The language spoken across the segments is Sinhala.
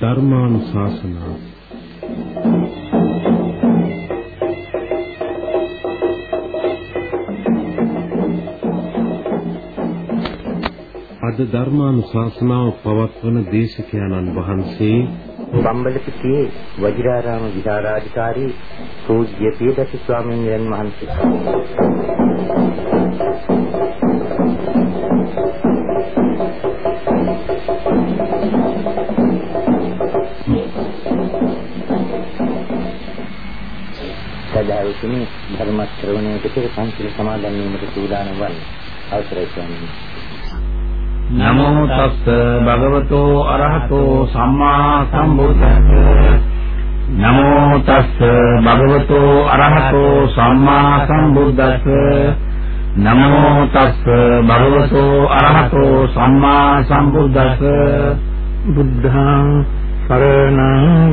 ධර්මානුශාසනා අද ධර්මානුශාසනාව පවත්වන දේශකයන්න් වහන්සේ බම්බලපිටියේ වජිරාරාම විහාරාධිකාරී පූජ්‍ය පියදත් ස්වාමීන් වහන්සේ. සදාවිතුනි ධර්ම ශ්‍රවණයට පෙර පන්සිල් සමාදන් වීමට සූදානම් වන්නේ. අවසරයි ස්වාමීනි. නමෝ තස්ස භගවතෝ අරහතෝ සම්මා සම්බුද්දස්ස. නමෝ තස්ස භගවතෝ අරහතෝ සම්මා සම්බුද්දස්ස. නමෝ තස්ස භගවතෝ අරහතෝ සම්මා සම්බුද්දස්ස. බුද්ධං සරණං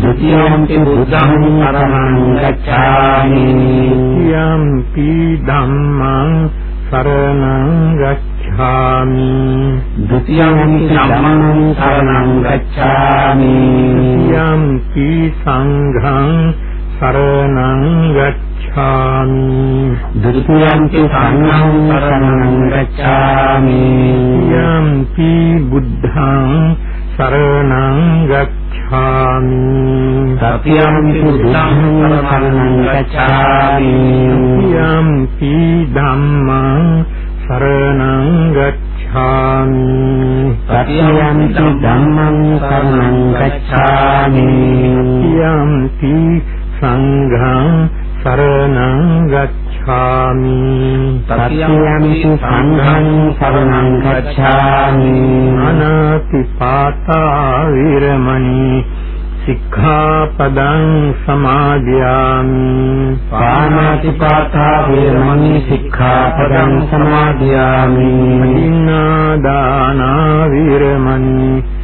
ဒုတိယံ පි බුද්ධං සරණං ගච්ඡාමි යම්පි ධම්මං සරණං ගච්ඡාමි ගච්ඡාමි ဒုတိယံ ධම්මං සරණං ගච්ඡාමි යම්පි සංඝං සරණං ගච්ඡාමි ဒုတိယံ සංඝං සරණං ගච්ඡාමි යම්පි බුද්ධං සරණං ගච්ඡාමි තතියං බුද්ධං සරණං ගච්ඡාමි යම්පි ධම්මං සරණං ගච්ඡාමි සතියන්ති ධම්මං සරණං ගච්ඡාමි යම්ති සංඝං සරණං ගච්ඡාමි සතියන්ති සංඝං සරණං ගච්ඡාමි අනාතිපාතා විරමණී සික්ඛාපදං සමාදියාමි පාණාතිපාතා වේරමණී සික්ඛාපදං සමාදියාමි ඉන්නාදානා විරමණී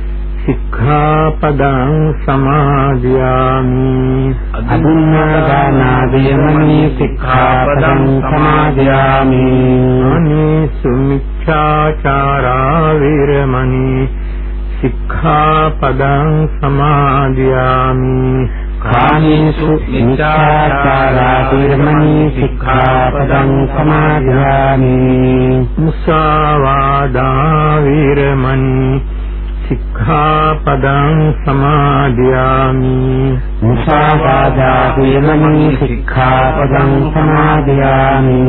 සික්ඛාපදං සමාදියාමි අදුන්නාදානා වේරමණී සික්ඛාපදං සමාදියාමි අනිසුමිච්ඡාචාරා විරමණී සික්ඛාපදං සමාදියාමි කාමේසු මිච්ඡාචාරා විරමණී සික්ඛාපදං සමාදියාමි මුසාවාදා විරමණී සික්ඛාපදං සමාදියාමි. මුසාවාදා විරමණී සික්ඛාපදං සමාදියාමි.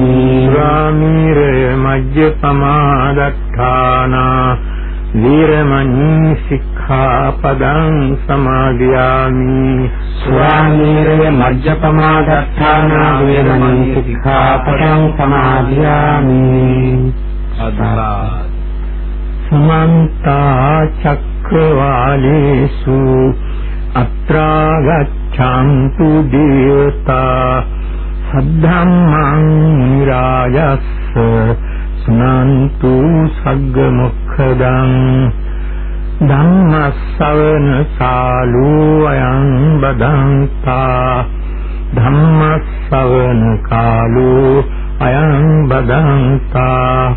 රාමීරය මජ්ජපමාදත්තානා වීරමණී සික්ඛාපදං සමාදියාමි. ස්වාමීරය මජ්ජපමාදත්තානා වේරමණී සික්ඛාපදං සමාදියාමි. අදරා සමන්ත චක්කවාලේසු අත්‍රා ගච්ඡන්තු දේවතා සද්ධම්මං රාජස්ස සුනන්තු සග්ග මොක්ඛදං ධම්මස්සවන සාලෝ අයං බදන්තා ධම්මස්සවන කාලෝ අයං බදන්තා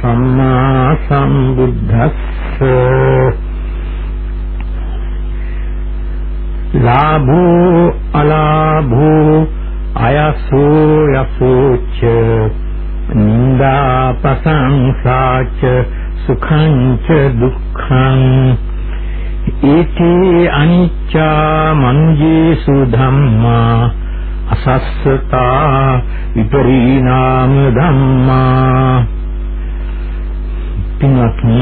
සම්මා සම්බුද්දස්ස ලාභෝ අලාභෝ අයසෝ යසෝච නින්දා පසංසාච සුඛං ච දුක්ඛං ඒතේ අනිච්චා මංජේසු ධම්මා අසස්සතා විපරිණාම ධම්මා පින්වත්නි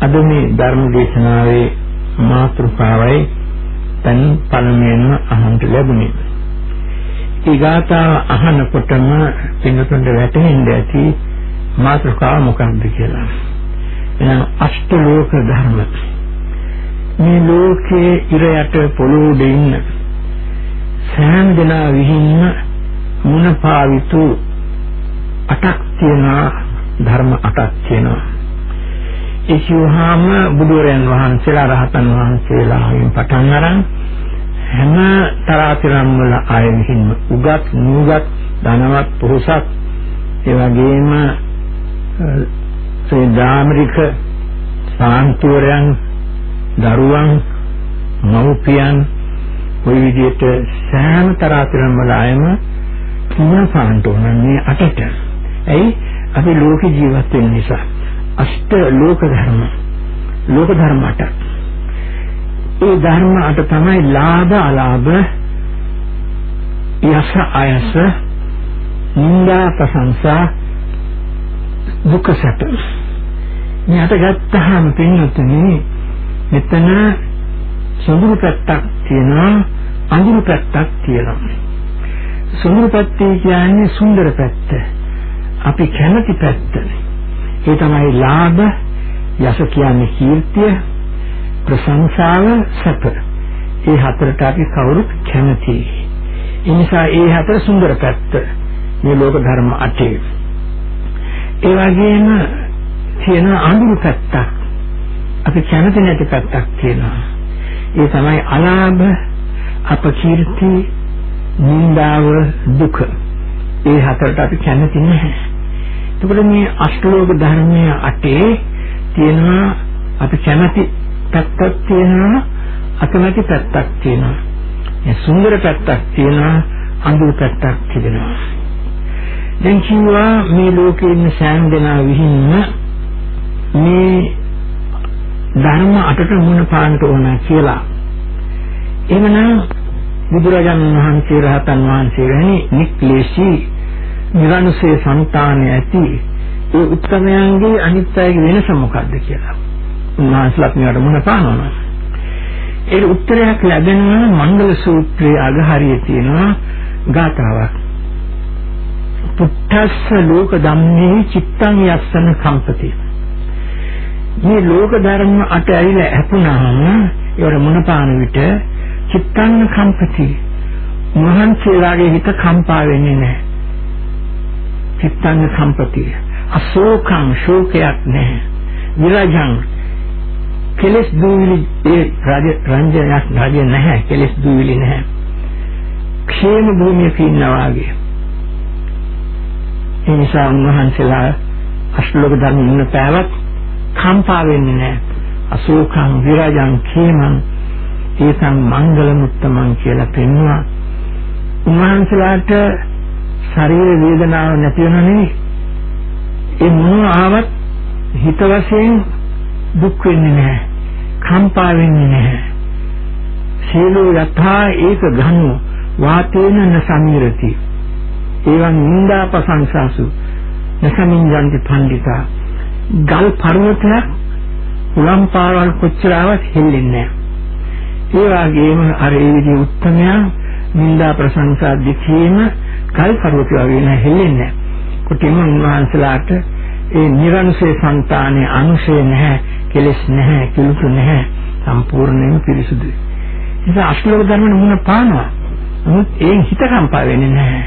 අද මේ ධර්ම දේශනාවේ මාතෘකාවයි තන් පළමුවෙන්ම අහන්න ලැබුණේ. ඊගාතා අහනකොටම පින්වතුන්ට වැටහෙන්න ඇති මාතෘකාව මොකක්ද කියලා. එහෙනම් අෂ්ටලෝක ධර්ම. මේ ලෝකයේ ඉර යට පොළොවේ ඉන්න සෑම දෙනා විහින්න මුණ පාවිතු අටක් තියෙනවා ධර්ම අටක් තියෙනවා. ඒ කියවහම බුදුරයන් වහන්සේලා රහතන් වහන්සේලාගෙන් පටන් අරන් හැම තරාතිරම් වල ආය විහින්න උගත් නුගත් ධනවත් පොහොසත් ඒ වගේම ඒ දාමරික සාන්තුවරයන් දරුවන් මව්පියන් ওই විදිහට සෑම තරාතිරම් වල ආයම තුන පාන්ට ඕන මේ අටට. ඇයි අපි ලෝක ජීවත් වෙන නිසා. අෂ්ට ලෝක ධර්ම. ලෝක ධර්ම අට. ඒ ධර්ම අට තමයි ලාභ අලාභ යස ආයස නිന്ദා ප්‍රශංසා දුක සැප. මේ අට ගත්තාම පින්නතුනේ මෙතන සොඳුරු පැත්තක් තියෙනවා අඳුරු පැත්තක් තියෙනවා. සොඳුරු පැත්තේ කියන්නේ සුන්දර පැත්ත. අපි කැමති පැත්ත. ඒ තමයි ලාභ, යස කියන්නේ කීර්තිය, ප්‍රශංසාව, සැප. ඒ හතරට අපි කවුරුත් කැමතියි. ඒ නිසා ඒ හතර සුන්දර පැත්ත. මේ ලෝක ධර්ම අටේ. ඒ වගේම තියෙන අඳුරු පැත්තක්. අපි කැමති නැති පැත්තක් තියෙනවා. ඒ තමයි අලාභ, අපකීර්ති, නිന്ദාව, දුක. ඒ හතරට අපි කැමති නැහැ. එතකොට මේ අෂ්ටලෝක ධර්මයේ අටේ තියෙනවා අපි කැමති පැත්තක් තියෙනවා අකමැති පැත්තක් තියෙනවා. මේ සුන්දර පැත්තක් තියෙනවා අඳුරු පැත්තක් තිබෙනවා. දැන් කිව්වා මේ ලෝකේ ඉන්න සෑම දෙනා විහින්න මේ ධර්ම අටට මුණ පාන්න ඕන කියලා. එවනම් බුදුරජාණන් වහන්සේ රහතන් වහන්සේ වැනි නික්ලේශී නිරනුසේ సంతානය ඇති ඒ උත්තරයන්ගේ අනිත් අයගේ වෙනස මොකක්ද කියලා. උන්වහන්සේලාත් මේවට මුණ පානවා. ඒ උත්තරයක් ලැබෙනවා මංගල සූත්‍රයේ අගහරියේ තියෙනවා ගාථාවක්. පුත්තස්ස ලෝක ධම්මේ චිත්තං යස්සන කම්පති. මේ ලෝක ධර්ම අට ඇවිල්ලා හැපුණාම ඒවට මොනපාන විට චිත්තං කම්පති. මහන්සියලාගේ හිත කම්පා වෙන්නේ නැහැ. චිත්තං කම්පති. අශෝකං ශෝකයක් නැහැ. විරජං කෙලස් දූවිලි ඒ රාජ රංජනයක් රාජ නැහැ කෙලස් දූවිලි නැහැ. ക്ഷേම භූමියක ඉන්නවා වගේ. ඒ නිසා උන්වහන්සේලා අශ්ලෝක ධර්ම මුණ පෑවත් කම්පා වෙන්නේ නැහැ. අශෝකං විරජං ඛේමං ඒතං මංගල මුත්තමං කියලා පෙන්වුවා. උන්වහන්සේලාට ශරීර වේදනාව නැති වෙන නෙවෙයි. ඒ මොනවා ආවත් හිත වශයෙන් දුක් වෙන්නේ නැහැ. කම්පා වෙන්නේ නැහැ. සීලෝ යථා ඒක ඝනෝ වාතේන න සමීරති. එවං නින්දා ප්‍රශංසාසු නසමින් යන්ති පණ්ඩිතා. ගල් පර්වතයක් උලම් පාවල් කොච්චරවත් හෙල්ලෙන්නේ නැහැ. ඒ වගේම අර ඒ විදිහ උත්තරය නින්දා ප්‍රශංසා දෙකේම ගල් පර්වතය වගේ නෑ හෙල්ලෙන්නේ නැහැ. කොටිම උන්වහන්සේලාට ඒ නිරන්සේ సంతානේ අනුශේ නැහැ, කෙලස් නැහැ, කිලුතු නැහැ, සම්පූර්ණයෙන්ම පිරිසුදුයි. නිසා අශ්ලෝක ධර්ම නමුන පානවා. නමුත් ඒ හිත කම්පා වෙන්නේ නැහැ.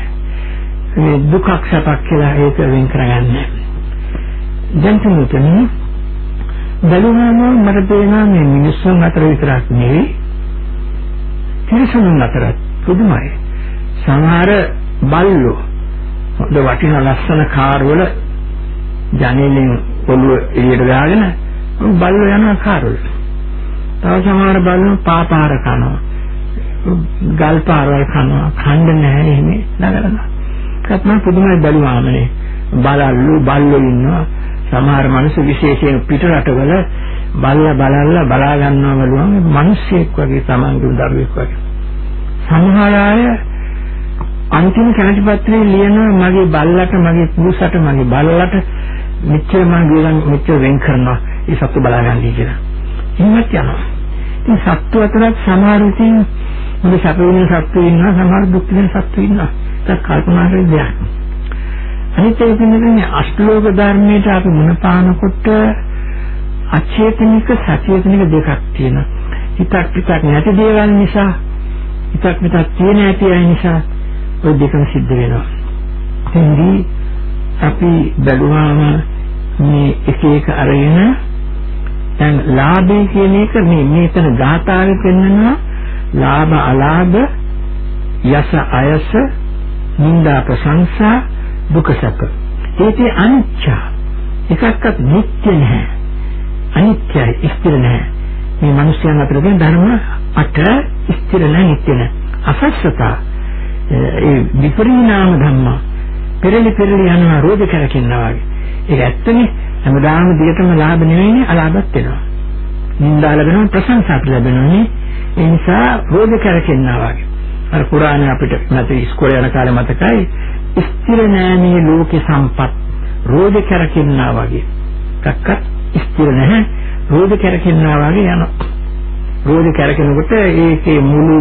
මේ දුකක් සැපක් කියලා ඒක වෙන් කරගන්නේ. දැන් තුමුතනේ බලුවාම මට තේරෙනවා මේ මිනිස්සුන් අතර විතරක් නෙවෙයි තිරිසනුන් අතරත් පුදුමයි. සමහර බල්ලෝ හොඳ වටිනා ලස්සන කාර් වල ජනේලෙන් ඔළුව එළියට දාගෙන බල්ලෝ යනවා කාර් වල. තව සමහර බල්ලෝ පාපාර කනවා. ගල් පාරවල් කනවා. කන්න නැහැ එහෙම නගරනවා. ඒකත් මම පුදුමයි බලුවාමනේ. බලල්ලු බල්ලෝ ඉන්නවා. සමහර මිනිස්සු විශේෂයෙන් පිට රටවල බල්ලා බලල්ලා බලා ගන්නවා බලුවම මිනිස්සෙක් වගේ තමන්ගේ දරුවෙක් වගේ. සමහර අය අන්තිම කැමැති පත්‍රයේ ලියනවා මගේ බල්ලට මගේ පුරුෂට මගේ බල්ලට මෙච්චර මම ගියන් මෙච්චර වෙන් කරනවා ඒ සත්තු බලා ගන්නයි කියලා. එහෙමත් යනවා. ඉතින් සත්තු අතරත් සමහර ඉතින් හොඳ සැප වෙන සත්තු ඉන්නවා සමහර දුක් වෙන සත්තු ඉන්නවා. ඒක කල්පනා කරලා දෙයක්. අනිත් එක කියන්නේ අෂ්ටලෝක ධර්මයට අපි මුණ පානකොට අචේතනික සචේතනික දෙකක් තියෙනවා. හිතක් පිටක් නැති දේවල් නිසා හිතක් පිටක් තියෙන ඇති අය නිසා ওই දෙකම සිද්ධ වෙනවා. එතෙන්දී අපි බැලුවාම මේ එක එක අරගෙන දැන් ලාභය කියන එක මේ මේතන ධාතාවේ පෙන්වනවා. ලාභ අලාභ යස අයස නිന്ദා ප්‍රශංසා දුක සැප. ඒකේ අනිච්ච එකක්වත් නිට්ටය නැහැ. අනිත්‍යයි ස්ථිර නැහැ. මේ මිනිස්යන් අතර තියෙන ධර්ම අට ස්ථිර නැහැ නිට්ටය නැහැ. අසස්සතා ඒ විපරිණාම ධම්ම. පෙරලි පෙරලි යනවා රෝධ කරකින්නවා වගේ. ඒක ඇත්තනේ හැමදාම දිගටම ලාභ නෙවෙයිනේ අලාභත් වෙනවා. නිന്ദා ලැබෙනවා ප්‍රශංසා ලැබෙනවා ඒ නිසා රෝධ කරකින්නවා වගේ. අර කුරානේ අපිට නැති ඉස්කෝලේ යන කාලේ මතකයි ස්ථිර නෑ මේ ලෝකේ සම්පත්. රෝධ කරකින්නා වගේ. එකක්වත් ස්ථිර නැහැ. රෝධ කරකින්නා වගේ යනවා. රෝධ කරකිනකොට ඒකේ මුළු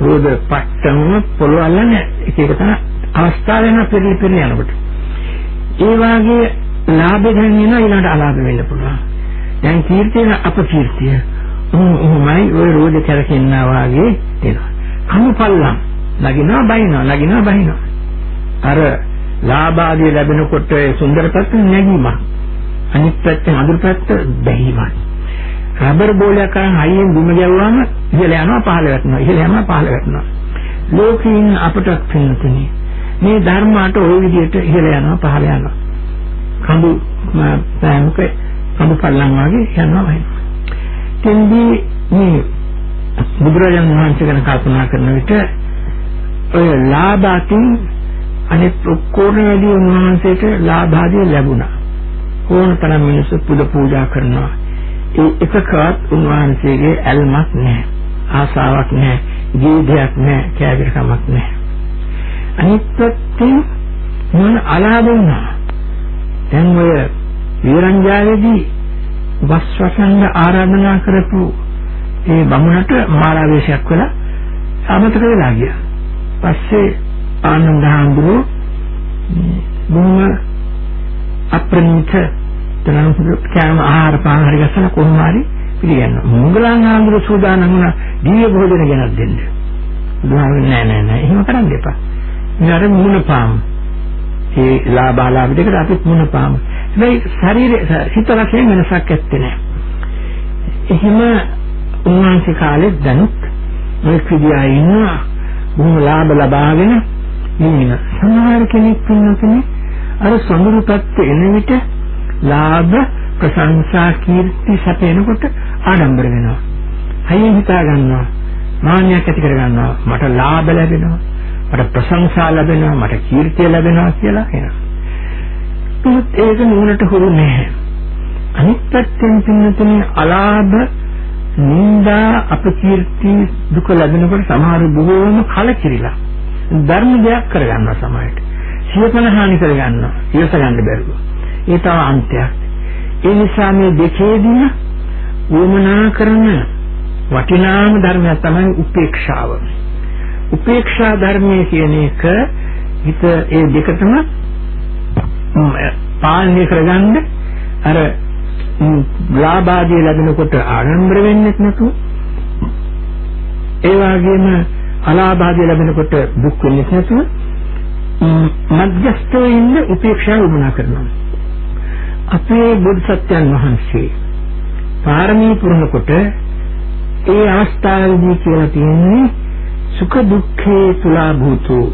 රෝධ පට්ටම පොළොව අල්ලන්නේ එක එක තන අවස්ථාව වෙන පෙරලි පෙරලි යනකොට. ඒ වාගේ ලාභ දැන් එන ඊළඟට අලාභ වෙන්න පුළුවන්. දැන් කීර්තිය අපකීර්තිය. උහුමයි ওই රෝධ කරකින්නා වාගේ එනවා කමුපල්ලම් නගිනවා බහිනවා නගිනවා බහිනවා අර ලාභාදී ලැබෙනකොට සුන්දර පැත්ත නැගීමක්. අනිත් පැත්තෙන් අඳුර පැත්ත බැහිමක්. රබර් බෝලයක් අරන් හයියෙන් දුම ගැව්වම ඉහළ යනවා පහළ වැටෙනවා. ඉහළ යනවා පහළ වැටෙනවා. ලෝකීන් අපට පින්නතුනේ. මේ ධර්ම අට ওই විදිහට ඉහළ යනවා පහළ යනවා. කඳු පෑමක කඳු පල්ලම් වගේ යනවා වෙනවා තෙන්දී මේ බුදුරජාණන් වහන්සේ ගැන කල්පනා කරන විට ඔය ලාභ අතින් අනිත් ඔක්කොම වැඩි උන්වහන්සේට ලාභ ආදී ලැබුණා. ඕන තරම් මිනිස්සු පුද පූජා කරනවා. ඒ එකකවත් උන්වහන්සේගේ ඇල්මක් නැහැ. ආසාවක් නැහැ. ජීවිතයක් නැහැ. කෑගිරකමක් නැහැ. අනිත් පැත්තෙන් මොන අලාභ වුණා. දැන් ඔය විරංජාවේදී වස්වසංග ආරාධනා කරපු ඒ බමුණට මාලාවේශයක් වෙලා අමතක වෙලා ගියා. පස්සේ ආනන්ද හාමුදුරුවෝ බොහොම අප්‍රණීත තනසුදු කෑම ආහාර පාන හරි ගස්සලා කොහොම හරි පිළිගන්නවා. මොග්ගලන් හාමුදුරුවෝ සූදානම් වුණා දිව්‍ය භෝජන ගෙනත් දෙන්න. බුදුහාමුදුරුවෝ නෑ නෑ නෑ එහෙම කරන්න එපා. ඉතින් අර මුණ පාම්. ඒ ලාභාලාභ දෙකට අපිත් මුණ පාම්. හැබැයි ශරීරයේ හිත වශයෙන් වෙනසක් ඇත්තේ නෑ. එහෙම උන්වහන්සේ කාලෙත් දැනුත් මේ ක්‍රියා ඉන්නවා බොහොම ලාභ ලබාගෙන ඉන්න සමහර කෙනෙක් ඉන්නකනේ අර සමුරු පැත්ත එන විට ලාභ ප්‍රශංසා කීර්ති සැපෙනකොට ආඩම්බර වෙනවා. හයියෙන් හිතා ගන්නවා. මාන්නයක් ඇති කර ගන්නවා. මට ලාභ ලැබෙනවා. මට ප්‍රශංසා ලැබෙනවා. මට කීර්තිය ලැබෙනවා කියලා එනවා. ඒත් ඒක නුවණට හුරු නැහැ. අනිත් පැත්තෙන් පින්නතුනේ අලාභ නිന്ദා අපකීර්ති දුක ලැබෙනකොට සමහර බොහෝම කලකිරිලා ධර්ම දෙයක් කරගන්නවා සමාජයට. සියපන හානි කරගන්නවා. ඉවස ගන්න බැරුව. ඒ තව අන්තයක්. ඒ නිසා මේ දෙකේදීම වමනා කරන වටිනාම ධර්මයක් තමයි උපේක්ෂාව. උපේක්ෂා ධර්මයේ කියන එක හිත ඒ දෙකටම පාලනය කරගන්න අර ලාභාදී ලැබෙනකොට ආඩම්බර වෙන්නේ නැතුව ඒ වගේම අලාභාදී ලැබෙනකොට දුක් වෙන්නේ නැතුව මධ්‍යස්ථව ඉන්න උපේක්ෂාව උමනා කරනවා. අපේ බුදුසත්යන් වහන්සේ පාරමී පුරනකොට ඒ අවස්ථාවේදී කියලා තියෙන්නේ සුඛ දුක්ඛේ තුලා භූතෝ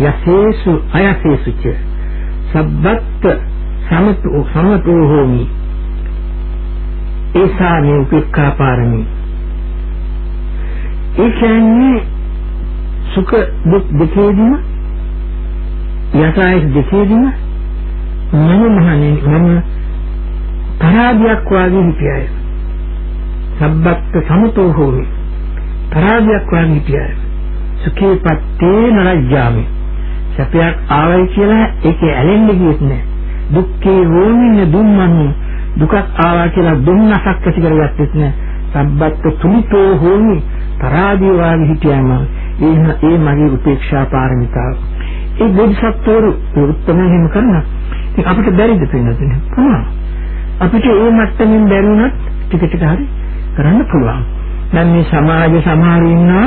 යසේසු අයසේසු ච සබ්බත් සමතෝ සමතෝ හෝමි. ඒසා මේ උපේක්ඛා පාරමී. ඒ කියන්නේ සුඛ දුක් දෙකේදීම යසායස් දෙකේදීම මම මහණෙනි මම පරාදයක් වාගේ හිටියයි සබ්බත් සමතෝ හෝමි. පරාජයක් වගේ හිටියයි. සුඛේ පත්තේ නරජ්ජාමි. සැපයක් ආවයි කියලා ඒකේ ඇලෙන්න ගියෙත් නෑ. දුක්ඛේ හෝමින දුම්මන් දුකක් ආවා කියලා දුන්නසක් ඇති කරගත්තෙත් නෑ. සබ්බත් තුලිතෝ හෝමි පරාජය වගේ හිටියම ඒ ඒ මගේ උපේක්ෂා පාරමිතාව. ඒ බෝධිසත්වරු උත්තම හිම කරන. ඉතින් අපිට බැරිද පින්නතුනේ? පුළුවන්. අපිට ඒ මට්ටමින් බැරිුණත් ටික ටික හරි කරන්න පුළුවන්. දැන් මේ සමාජ සමහර ඉන්නවා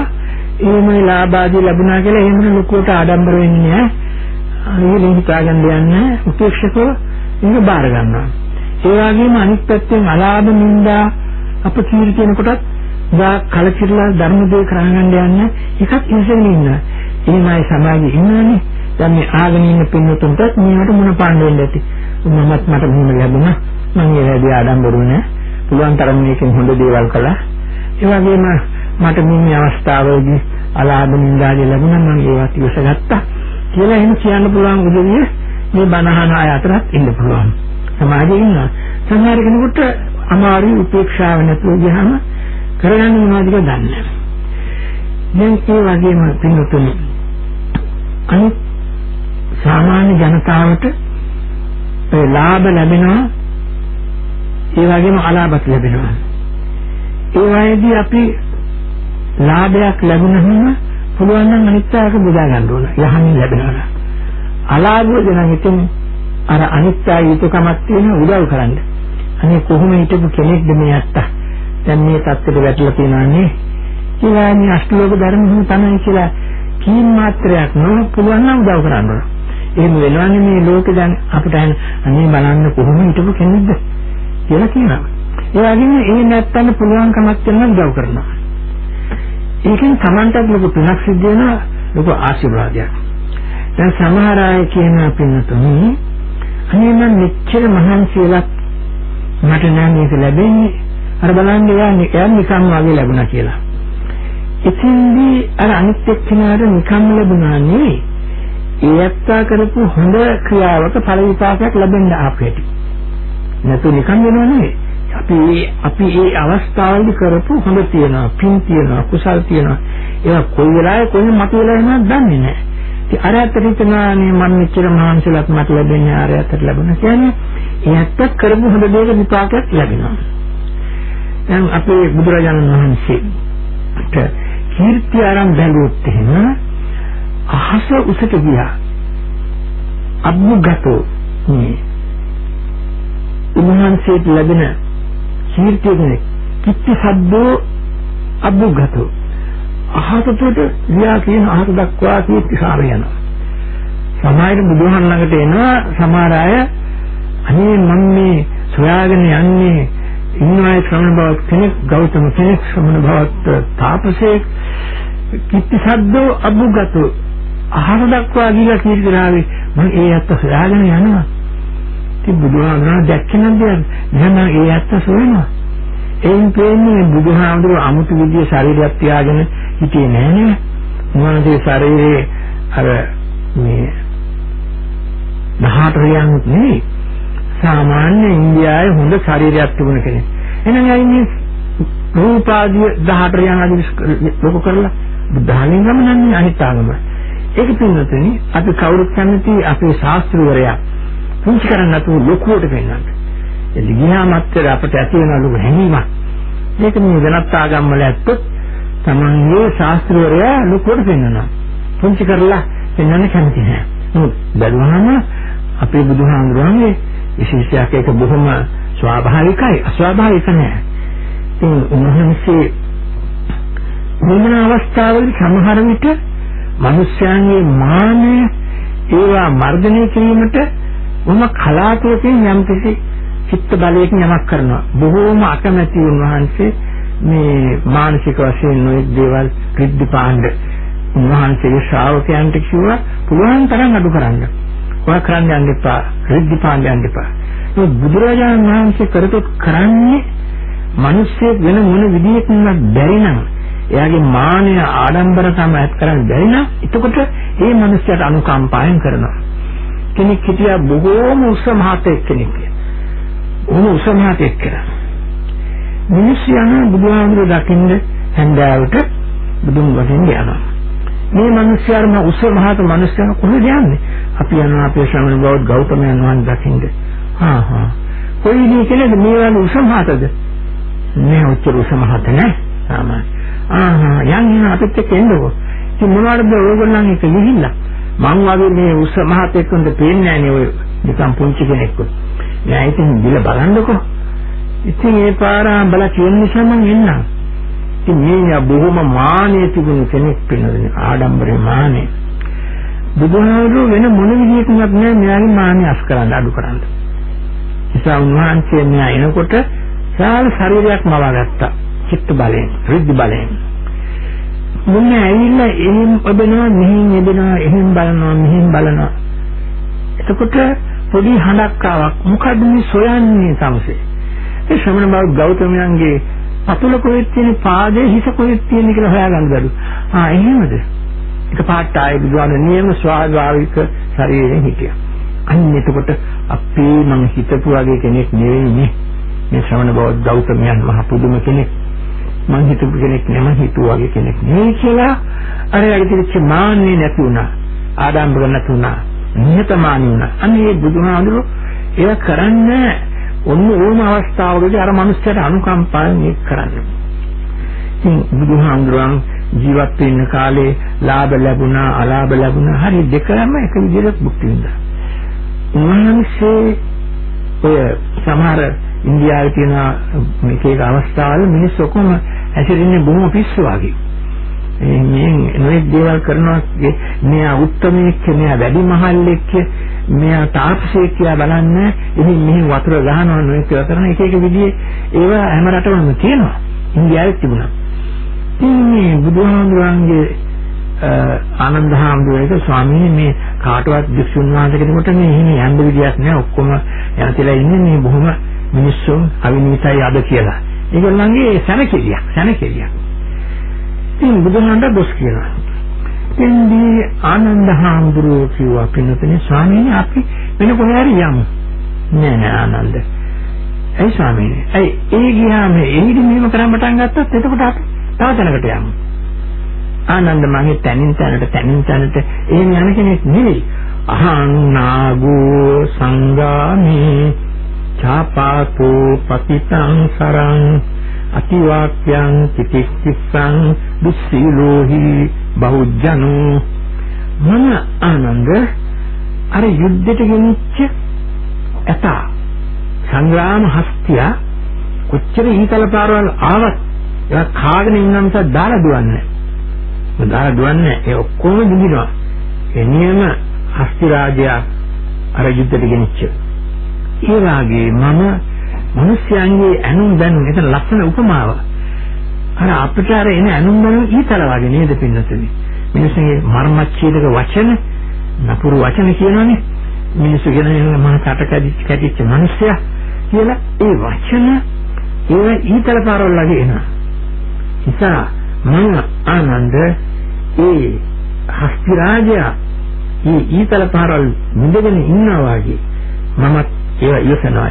එහෙම ලාභාදී ලැබුණා කියලා එහෙම ලොකුවට ආඩම්බර වෙන්නේ නැහැ. ඊළඟ හිතාගන්න යන්නේ උපේක්ෂකව ඒක බාර ගන්නවා. ඒ වගේම අනිත් පැත්තෙන් අලාභ නින්දා අප කීරි කියන කොටත් දා කලකිරලා ධර්ම දේ කරාගන්න යන්නේ එකක් ඉස්සෙල්ලා ඉන්නවා. එහෙමයි සමාජයේ ඉන්නවනේ. දැන් මේ ආගෙන ඉන්න පින්නතුන්ටත් මේවට මොන පාණ්ඩ වෙන්න ඇති. මමත් මට මෙහෙම ලැබුණා. මම ඒ වැඩි ආඩම්බරු නෑ. පුළුවන් තරම් මේකෙන් හොඳ දේවල් කළා. ඒ වගේම මට මේ අවස්ථාවේදී අලාභ නින්දාදී ලැබුණා මම ඒවත් ඉවසගත්තා. කියලා එහෙම කියන්න පුළුවන් උදවිය මේ බණහන අය අතරත් ඉන්න පුළුවන්. සමාජයේ ඉන්න සමහර කෙනෙකුට අමාරු උපේක්ෂාව නැතුව ගියාම කරගන්න මොනවද කියලා දන්නේ නැහැ. දැන් ඒ වගේම පින්තුනි අනිත් සාමාන්‍ය ජනතාවට ඒ ලාභ ලැබෙනවා ඒ වගේම අලාභත් ලැබෙනවා. ඒ වගේදී අපි ලාභයක් ලැබුණහම පුළුවන් නම් අනිත් අයක බෙදා ගන්න ඕන. යහමින් ලැබෙනවා. අලාභය දැන හිටින් අර අනිත් අය යුතුයකමක් තියෙන උදව් කරන්න. අනේ කොහොම හිටපු කෙනෙක්ද මේ අත්තා? දැන් මේ தත්ත්වෙට වැටලා තියෙනවා නේ. කියලා මේ අෂ්ටලෝක ධර්ම තමයි කියලා කීම් මාත්‍රයක් නෝ පුළුවන් නම් උදව් කරන්න ඕන. එහෙම වෙනවන්නේ මේ ලෝකෙ දැන් අපිට අනේ බලන්න කොහොම හිටපු කෙනෙක්ද කියලා කියනවා. ඒ වගේම ඒ නැත්තන්න පුළුවන්කමක් තියෙනවා උදව් කරනවා. ඒකෙන් Tamanටත් ලොකු පිනක් සිද්ධ වෙනවා ලොකු ආශිර්වාදයක්. දැන් සමහර අය කියන පින්නතුනි අනේ මම මෙච්චර මහන්සි වෙලා මට නම් මේක ලැබෙන්නේ අර බලන්න යන්නේ එයා නිකන් වගේ ලැබුණා කියලා. ඉතින්දී අර අනිත් එක්කෙනාට නිකන් ලැබුණා නෙවෙයි. ඒ යත්තා කරපු හොඳ ක්‍රියාවක ඵල විපාකයක් ලැබෙන්න ආපෙටි. නැතු නිකන් වෙනව නෙවෙයි. අපි අපි මේ අවස්ථාවේදී කරපු හොඳ තියනවා, පින් තියනවා, කුසල් තියනවා. ඒවා කොයි වෙලාවෙ කොහෙන් මතුවලා එනවද දන්නේ නැහැ. ඉතින් අර ඇත්තට හිතනවානේ මම මෙච්චර මහන්සිලත් මට ලැබෙන්නේ ආර ඇත්තට ලැබුණා කියන්නේ ඒ ඇත්ත කරපු හොඳ දෙයක විපාකයක් ලැබෙනවා. දැන් අපේ බුදුරජාණන් වහන්සේට කීර්ති ආරම් බැලුවොත් එහෙම අහස උසට ගියා. අබ්බුගතෝ මේ උන්වහන්සේට ලැබෙන කීර්තිය කියන්නේ කිත්ති සද්දෝ අබ්බුගතෝ අහසට ගියා කියන අහස දක්වා කීර්ති සාරය යනවා. සමහර බුදුහන් ළඟට එනවා සමහර අය අනේ මම මේ සොයාගෙන යන්නේ ඉන්නවයි ශ්‍රමණ බවක් කෙනෙක් ගෞතම කෙනෙක් ශ්‍රමණ බවක් තාපසේ කිත්ති සද්දෝ අබ්බුගතෝ අහස දක්වා ගිහිලා කීර්තිනාවේ මම ඒ ඇත්ත හොයාගෙන යනවා. ඉතින් බුදුහාමුදුරුවෝ දැක්කේ නැද්ද? එහෙනම් ඒ ඇත්ත සොයනවා. එයින් පේන්නේ බුදුහාමුදුරුවෝ අමුතු විදිය ශරීරයක් තියාගෙන හිටියේ නෑනේ. මොනවාගේ ශරීරේ අර මේ 18 රියන් නෙවෙයි. සාමාන්‍ය ඉන්දියාවේ හොඳ ශරීරයක් තිබුණ කෙනෙක්. එහෙනම් අයින්නේ රූපාදී 18 රියන් ආදී ලොකු කරලා බුද්ධාගම ගමනන්නේ අනිත් ආගමයි. ඒක පින්නතුනි අපි කවුරුත් කැමති අපේ ශාස්ත්‍රවරයා පුංචි කරන්න නැතුව ලොකුවට පෙන්වන්න. ඒ ගියාමත් අපට ඇති වෙන ලොකු හැඟීමක්. මේක මේ වෙනත් ආගම් වල ඇත්තොත් තමන්ගේ ශාස්ත්‍රවරයා ලොකුවට පෙන්වනවා. පුංචි කරලා පෙන්වන්න කැමති නෑ. නමුත් බැලුවහම අපේ බුදුහාමුදුරන්ගේ විශේෂයක් ඒක බොහොම ස්වාභාවිකයි අස්වාභාවික නෑ. ඉතින් උන්වහන්සේ මොන අවස්ථාවල සමහර විට මිනිස්යාගේ මානය ඒවා මර්ධනය කිරීමට මොන කලාතුරකින් යම්කිසි චිත්ත බලයකින් යමක් කරනවා බොහෝම අකමැති උන්වහන්සේ මේ මානසික වශයෙන් නොයෙක් දේවල් රිද්දි පාණ්ඩ උන්වහන්සේගේ ශ්‍රාවකයන්ට කිව්වා පුළුවන් තරම් අඩු කරන්න. ඔය කරන්න යන්න එපා. රිද්දි පාණ්ඩ යන්න එපා. මේ බුදුරජාණන් වහන්සේ කරතොත් කරන්නේ මිනිස්සෙක් වෙන මොන විදියකින්වත් බැරි නම් එයාගේ මානය ආඩම්බරකම ඇත් කරන්න බැරි නම් එතකොට ඒ මනුස්සයාට අනුකම්පාවෙන් කරනවා. කෙනෙක් හිටියා බොහෝම උස මහතෙක් කෙනෙක්. බොහොම උස මහතෙක් කියලා. මිනිස්සු යන බුදුහාමුදුරුවෝ දකින්න හැන්දෑවට බුදුන් වහන්සේ යනවා. මේ මිනිස්යාරම උස මහත මිනිස්යන් කොහෙද යන්නේ? අපි යනවා අපේ ශ්‍රමණ බෞද්ධ ගෞතමයන් වහන්සේ දකින්න. හා හා. කොයි දී කියන්නේ මේ වගේ උස මහතද? මේ උත්තර උස මහත නෑ. සාමාන්‍ය. ආහා යන් යන අපිත් එක්ක එන්නකෝ. ඉතින් මොනවටද ඔයගොල්ලන් එක ගිහිල්ලා? මං වගේ මේ උස මහත එක්කඳ පේන්නේ නෑනේ ඔය නිකන් පුංචි කෙනෙක්ව. නෑ ඉතින් දිල බලන්නකෝ. ඉතින් ඒ පාර බල කියන නිසා මං එන්නම්. ඉතින් මේ බොහොම මානෙ තිබුණු කෙනෙක් වෙනවනේ ආඩම්බරේ මානෙ. බුදුහාමුදුරුවෝ වෙන මොන විදියකින්වත් නෑ මෙයාගේ මානෙ අස් කරන්න අඩු කරන්න. නිසා උන්වහන්සේ මෙයා එනකොට සාල ශරීරයක් මවාගත්තා. චිත්ත බලයෙන්, ඍද්ධ බලයෙන්. මුන්න ඇවිල්ලා එහෙම ඔබනවා, මෙහෙන් එබෙනවා, එහෙම බලනවා, මෙහෙන් බලනවා. එතකොට පොඩි හඬක් ආවක්. මොකද මේ සොයන්නේ සමසේ? ඒ ශ්‍රමණ බව ගෞතමයන්ගේ අතුල කොහෙද තියෙන පාදේ හිස කොහෙද තියෙන කියලා හොයාගන්න බැලු. ආ එහෙමද? එක පාට ආයේ බුදුහාම නියම ස්වාභාවික ශරීරයෙන් හිටියා. අන්න එතකොට අපේ මම හිතපු වගේ කෙනෙක් නෙවෙයිනේ. මේ ශ්‍රමණ බෞද්ධ ගෞතමයන් මහ පුදුම කෙනෙක්. මං හිතපු කෙනෙක් නෙමෙයි හිතුවා වගේ කෙනෙක් නෙවෙයි කියලා අර යටිච්ච මාන්නේ නැති වුණා. ආඩම්බර නැති වුණා. නිහතමානී වුණා. අනේ බුදුහාමුදුරුවෝ එය කරන්නේ ඔන්න ඕම අවස්ථාවකදී අර මනුස්සයාට අනුකම්පාවෙන් ඒක කරන්න. ඉතින් බුදුහාමුදුරන් ජීවත් වෙන්න කාලේ ලාභ ලැබුණා අලාභ ලැබුණා හරි දෙකම එක විදිහට භුක්ති විඳා. උන්වහන්සේ ඔය සමහර ඉන්දියාවේ තියෙන මේක එක අවස්ථාවල මිනිස්සු ඔක්කොම ඇසිරෙන්නේ බොහොම පිස්සු වගේ. මේ නොයෙක් දේවල් කරනවා මෙයා උත්තරමෙක් මෙයා වැඩි මහල්ලෙක් මෙයා තාපසයෙක් කියලා බලන්න. ඉතින් මෙහි වතුර ගහනවා නොයෙක් ඒවා කරන එක එක විදිහේ ඒවා හැම රටවලම තියෙනවා. ඉන්දියාවේ තිබුණා. ඉතින් මේ බුදුහාමුදුරන්ගේ ආනන්ද හාමුදුරුවෝ ස්වාමීන් මේ කාටවත් වික්ෂුන් වහන්සේ කෙනෙකුට මේ එහෙම යන්න විදියක් නෑ. ඔක්කොම යනතිලා ඉන්නේ. මේ බොහොම මිනිස්සුන් අවිනීතයි අද කියලා. ඒගොල්ලන්ගේ සැනකෙලියක් සැනකෙලියක්. ඉතින් බුදුහාමුදුරන්ට දොස් කියනවා. එන්නේ ආනන්ද හාමුදුරුවෝ කිව්වා පින්නතනේ ස්වාමීනි අපි වෙන කොහේ හරි යමු. නෑ නෑ ආනන්ද. ඒ ස්වාමීනි. ඒ ඒ ගියාම එහිදි මෙහෙම කරන් පටන් ගත්තොත් එතකොට අපි තව තැනකට යමු. ආනන්ද මගේ තනින් තැනට තනින් තැනට එහෙම යන කෙනෙක් නෙවෙයි. අහං නාගෝ සංගාමි චාපාතෝ පතිතං සරං අතිවාක්‍යං තිතිස්සං දුස්සීලෝහි බහුජනෝ මම ආනන්ද අර යුද්ධයට ගෙනිච්ච ඇත සංග්‍රාම හස්තිය කොච්චර ඊතල පාරවල් ආවත් ඒක කාගෙන ඉන්න නිසා දාලා දුවන්නේ නැහැ. දාලා දුවන්නේ ඒ ඔක්කොම දිගිනවා. එනියම හස්ති රාජයා අර යුද්ධයට ගෙනිච්ච. ඒ වාගේ මම මිනිස්යන්ගේ ඇනුම් දැනුම් එතන ලස්සන උපමාව. අර අපිට අර එන ඇනුම් දැනුම් ඊතල වගේ නේද පින්නතුනි. මිනිස්සුගේ මර්මච්ඡේදක වචන නපුරු වචන කියනවනේ. මිනිස්සු කියන මහා කට කැදිච්ච කැටිච්ච මිනිස්සයා කියලා ඒ වචන ඒව ඊතල පාරවල් වගේ එනවා. නිසා මම ආනන්ද ඒ හස්ති රාජයා මේ ඊතල පාරවල් මුදගෙන ඉන්නවා වගේ මමත් ඒව ඉවසනවා.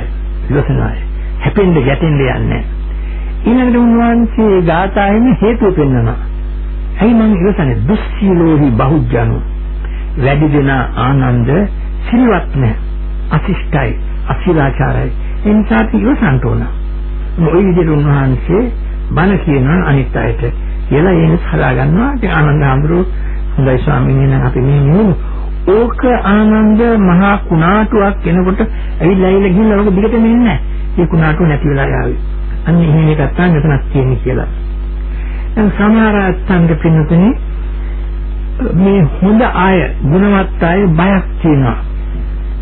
ඉවසනවා. හැපෙන්න ගැටෙන්න යන්නේ. ඊළඟට උන්වහන්සේ ගාථාවෙන් හේතුව පෙන්වනවා ඇයි මං ඉවසන්නේ? දුස්සීලෝහි බහුජනෝ. වැඩි දෙන ආනන්ද සිල්වත් නැහැ. අතිෂ්ඨයි අශිලාචාරයි. ඒ නිසා අපි ඉවසන්න ඕන. මොයි විදිහට උන්වහන්සේ බණ කියනවා අනිත් අයට. කියලා ඒක හදා ගන්නවා. ඉතින් ආනන්ද හඳුරු හොඳයි ස්වාමීන් වහන්සේ අපි මේ නෙමු ඕක ආනන්ද මහා කුණාටුවක් එනකොට ඇවිල්ලා ඇවිල්ලා ගිහිල්ලා ඔක දිගට මෙන්නේ නැහැ. ඒ කුණාටුව නැති වෙලා යාවි. අන්න එහෙම එකක් තමයි මෙතනක් තියෙන්නේ කියලා. දැන් සමහර අත්ංග පින්නතුනි මේ හොඳ අය, ගුණවත් අය බයක් තියෙනවා.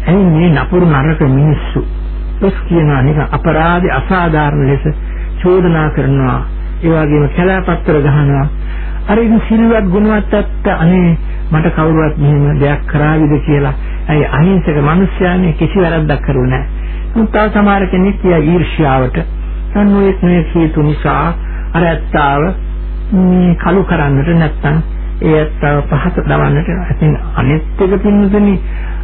ඇයි මේ නපුරු නරක මිනිස්සු ඔස් කියනවා නිකන් අපරාධ අසාධාරණ ලෙස චෝදනා කරනවා. ඒ වගේම කැලෑපත්තර ගහනවා. අර ඉතින් සිල්වත් ගුණවත් අත්ත අනේ මට කවුරුවත් මෙහෙම දෙයක් කරාවිද කියලා. ඇයි අහිංසක මිනිස්යානේ කිසි වැරද්දක් කරුවේ නැහැ. මුත් තව සමහර කෙනෙක් කිය ඊර්ෂ්‍යාවට සම්නෝයෙක් නේ හේතු නිසා අර ඇත්තාව කලු කරන්නට නැත්තම් ඒ ඇත්තාව පහත දවන්නට ඉතින් අනිත් එක පින්නතනේ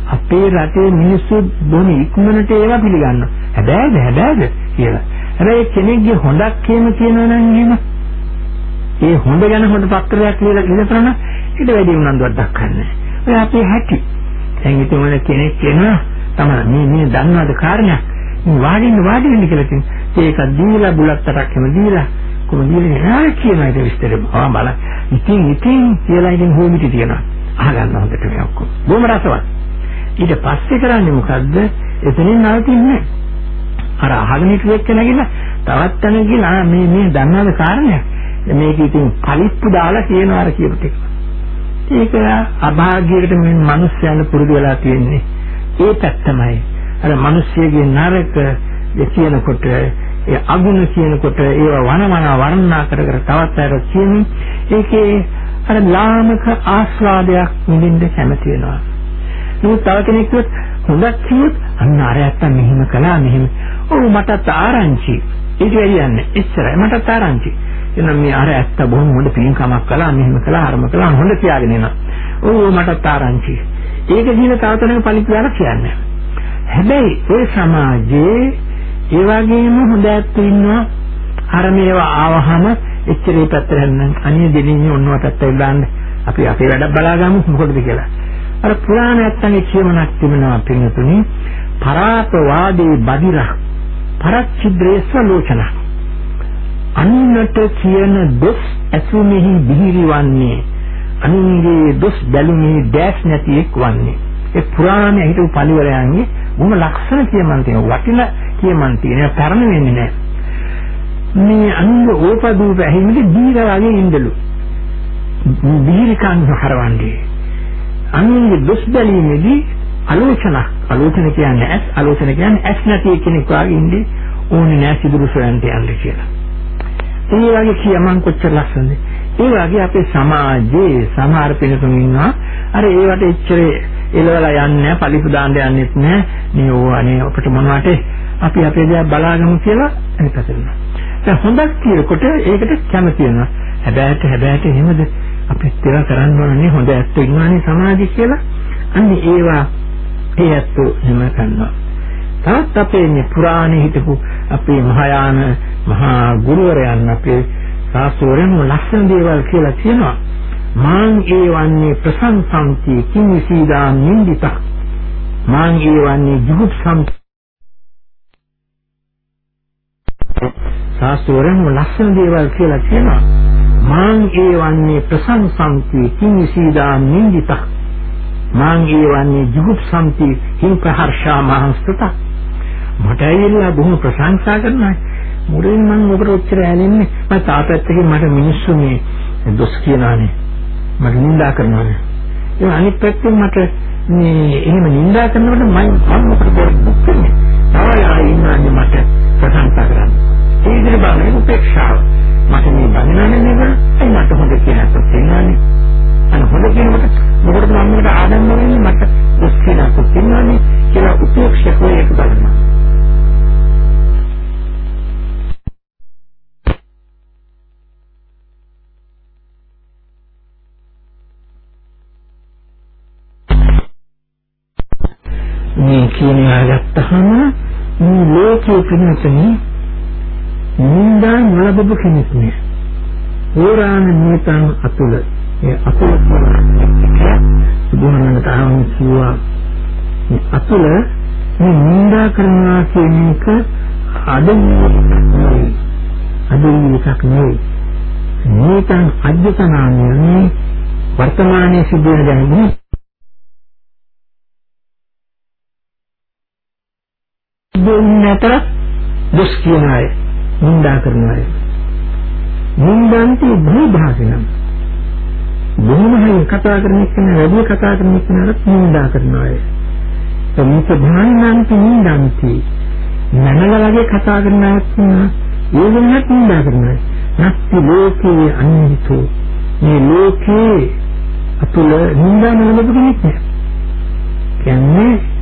අපේ රටේ මිනිස්සු බොහොම ඉක්මනට ඒවා පිළිගන්නවා. හැබැයිද හැබැයිද කියලා. හැබැයි කෙනෙක්ගේ හොඳක් කියම කියනවා නම් එහෙම ඒ හොඳ ගැන හොඳ පත්‍රයක් ලියලා ඉඳපරන ඊට වැඩි උනන්දුවක් දක්වන්නේ. ඔය අපේ හැටි. දැන් ඉතින් මොන කෙනෙක් කියනවා තමයි මේ මේ දන්නවද කාරණයක්. මේ වාඩින්න වාඩි වෙන්න කියලා තියෙන. ඒක දීලා බුලත්තටක් හැම දීලා කොහොමද නෑ කියන එක විස්තර ආ බල. ඉතින් ඉතින් කියලා ඉතින් හොමිටි තියෙනවා. අහගන්න හොඳට මේ ඔක්කොම. බොහොම රසවත්. ඊට පස්සේ කරන්නේ මොකද්ද? එතනින් නවතින්නේ අර අහගෙන හිටු එක්ක නැගිලා තවත් තැනක ගිහලා මේ මේ දන්නවද කාරණයක්? මේක ඉතින් පලිප්පු දාලා කියනවා අර කියපු ටික. ඒක අභාග්‍යයකට මේ මිනිස්යන් පුරුදු වෙලා තියෙන්නේ. ඒ පැත්තමයි. අර මිනිස්සෙගේ නරක කියනකොට ඒ අගුණ කියනකොට ඒව වනවන වර්ණනා කර කර තවත් අර කියන්නේ ඒකේ අර ලාමක ආස්වාදයක් විඳින්න කැමති වෙනවා. නමුත් තව කෙනෙක් හොඳක් කිව්වොත් අන්න අරයත්ත මෙහෙම කළා මෙහෙම. ඔව් මටත් ආරංචි. ඒක කියන්නේ ඉස්සරහ මටත් ආරංචි. එනම් මේ අර ඇත්ත බොහොම හොඳ පින්කමක් කළා මෙහෙම කළා අරම කළා හොඳ කියාගෙන එනවා. ඔව් මටත් ආරංචි. ඒක දින තවතනක පරිප්පුවාලා කියන්නේ. හැබැයි ওই සමාජයේ ඒ වගේම හොඳ ඇත්තු ඉන්නවා. අර මේවා ආවහම එච්චරේ පැත්තට යන්න අනිය දෙනින්නේ ඔන්නවටත් ඇවිල්ලාන්න අපි අපේ වැඩ බලාගමු මොකටද කියලා. අර පුරාණයන්ගේ කියමනක් තිබෙනවා පින්නතුනි පරාපවාදී බදිර පරච්චිද්‍රේස ලෝචන අන්නට කියන දොස් ඇසුමෙහි බිහිරිවන්නේ අනුන්ගේ දොස් බැලුමේ දැස් නැති එක් වන්නේ. ඒ පුරාණයේ හිටපු පරිවරයන්ගේ මොන ලක්ෂණ කියමන් තියෙන වටින කියමන් තියෙන තරණ වෙන්නේ නැහැ. මේ අනුන්ගේ ඕපදූප ඇහිමිට දීර වගේ ඉඳලු. දීරිකන් හරවන්නේ. අනුන්ගේ දොස් බැලීමේදී ආලෝචන ආලෝචන කියන්නේ ඇස් ආලෝචන කියන්නේ ඇස් නැති කෙනෙක් වගේ ඉන්නේ. ඕනේ නැහැ සිදුරු සොයන්ට යන්න කියලා. ඒ වගේ කියමන් කොච්චර ලස්සනද? ඒ වගේ අපේ සමාජයේ සමහර පිනතුන් ඉන්නවා. අර ඒවට එච්චර එලවලා යන්නේ නැහැ, පලිපු දාන්න යන්නෙත් නැහැ. මේ ඕවනේ අපිට මොනවට අපි අපේ දේ බලාගමු කියලා අනිත් පැත්තට. දැන් හොඳක් කියනකොට ඒකට කැමති වෙනවා. හැබැයිට හැබැයිට එහෙමද අපි ඉතලා කරන්න ඕනේ හොඳ ඇත්තෝ ඉන්නවනේ සමාජය කියලා. අන්න ඒවා ඒ ඇත්තෝ එහෙම කරනවා. තවත් අපේ මේ පුරාණේ හිටපු අපේ මහායාන මහා ගුරුවරයන් අපේ සාස්ත්‍රවලින් ලස්සන දේවල් කියලා කියනවා. මාං ඒ වන්නේ ප්‍රසංසන්ති කිංසීදා නින්දිත. මාං ඒ වන්නේ ජුගුප්සම් සාස්ත්‍රවලින් ලස්සන දේවල් කියලා කියනවා. මාං ඒ වන්නේ ප්‍රසංසන්ති කිංසීදා නින්දිත. මාං ඒ වන්නේ ජුගුප්සම්ති හිං ප්‍රහර්ෂා මහන්ස්තත. මට ඇවිල්ලා බොහොම ප්‍රශංසා කරනවා. මුලින් මම ඔබට ඔච්චර ඇලෙන්නේ මම තාපැත්තකින් මට මිනිස්සු මේ දොස් කියනවානේ. මට නිඳා කරනවානේ. ඒ අනිත් පැත්තෙන් මට මේ එහෙම නිඳා කරනකොට මම මම මොකද කරන්නේ? තව ආයෙ ඉන්නන්නේ මට ප්‍රශංසා කරන්නේ. ඒ විදිහට බලන්නේ උපේක්ෂාව. මට මේ බඳිනන්නේ නේද? ඒ මට හොඳ කියනක් තියෙනවානේ. අන්න හොඳ කියනකොට මොකටද මම මේකට ආදම්ම වෙන්නේ මට දොස් කියනක් තියෙනවානේ කියලා උපේක්ෂකව ඒක බලනවා. මේ කියනවා ගත්තහම මේ ලෝකයේ පිනතනේ නින්දා නොලබපු කෙනෙක් නෑ. හෝරාන නියතන් අතුල ඒ අතුල සුබහානන්ද තාම කිව්වා මේ අතුල මේ නින්දා කරනවා කියන එක අදින් අදින් එකක් නෙවෙයි. නියතන් අධ්‍යතනාමයේ වර්තමානයේ සිදුවෙන දැනුම දෙන්නේ නැතර දුස් කියන අය නින්දා කරන අය. නින්දාන්ති භූභාගිනම් බොහොමයි කතා කරන එක්කන වැඩි කතා කරන එක්කනට නින්දා කරන අය. සම්මුත භාණ්ඩන්ති නින්දාන්ති නනල වගේ කතා කරන අයත් ඒ වෙනත් නින්දා කරන අය. නැත්ති ලෝකේ අනිහිතෝ මේ ලෝකේ අතුල නින්දා නොලබු කෙනෙක් නෑ. කියන්නේ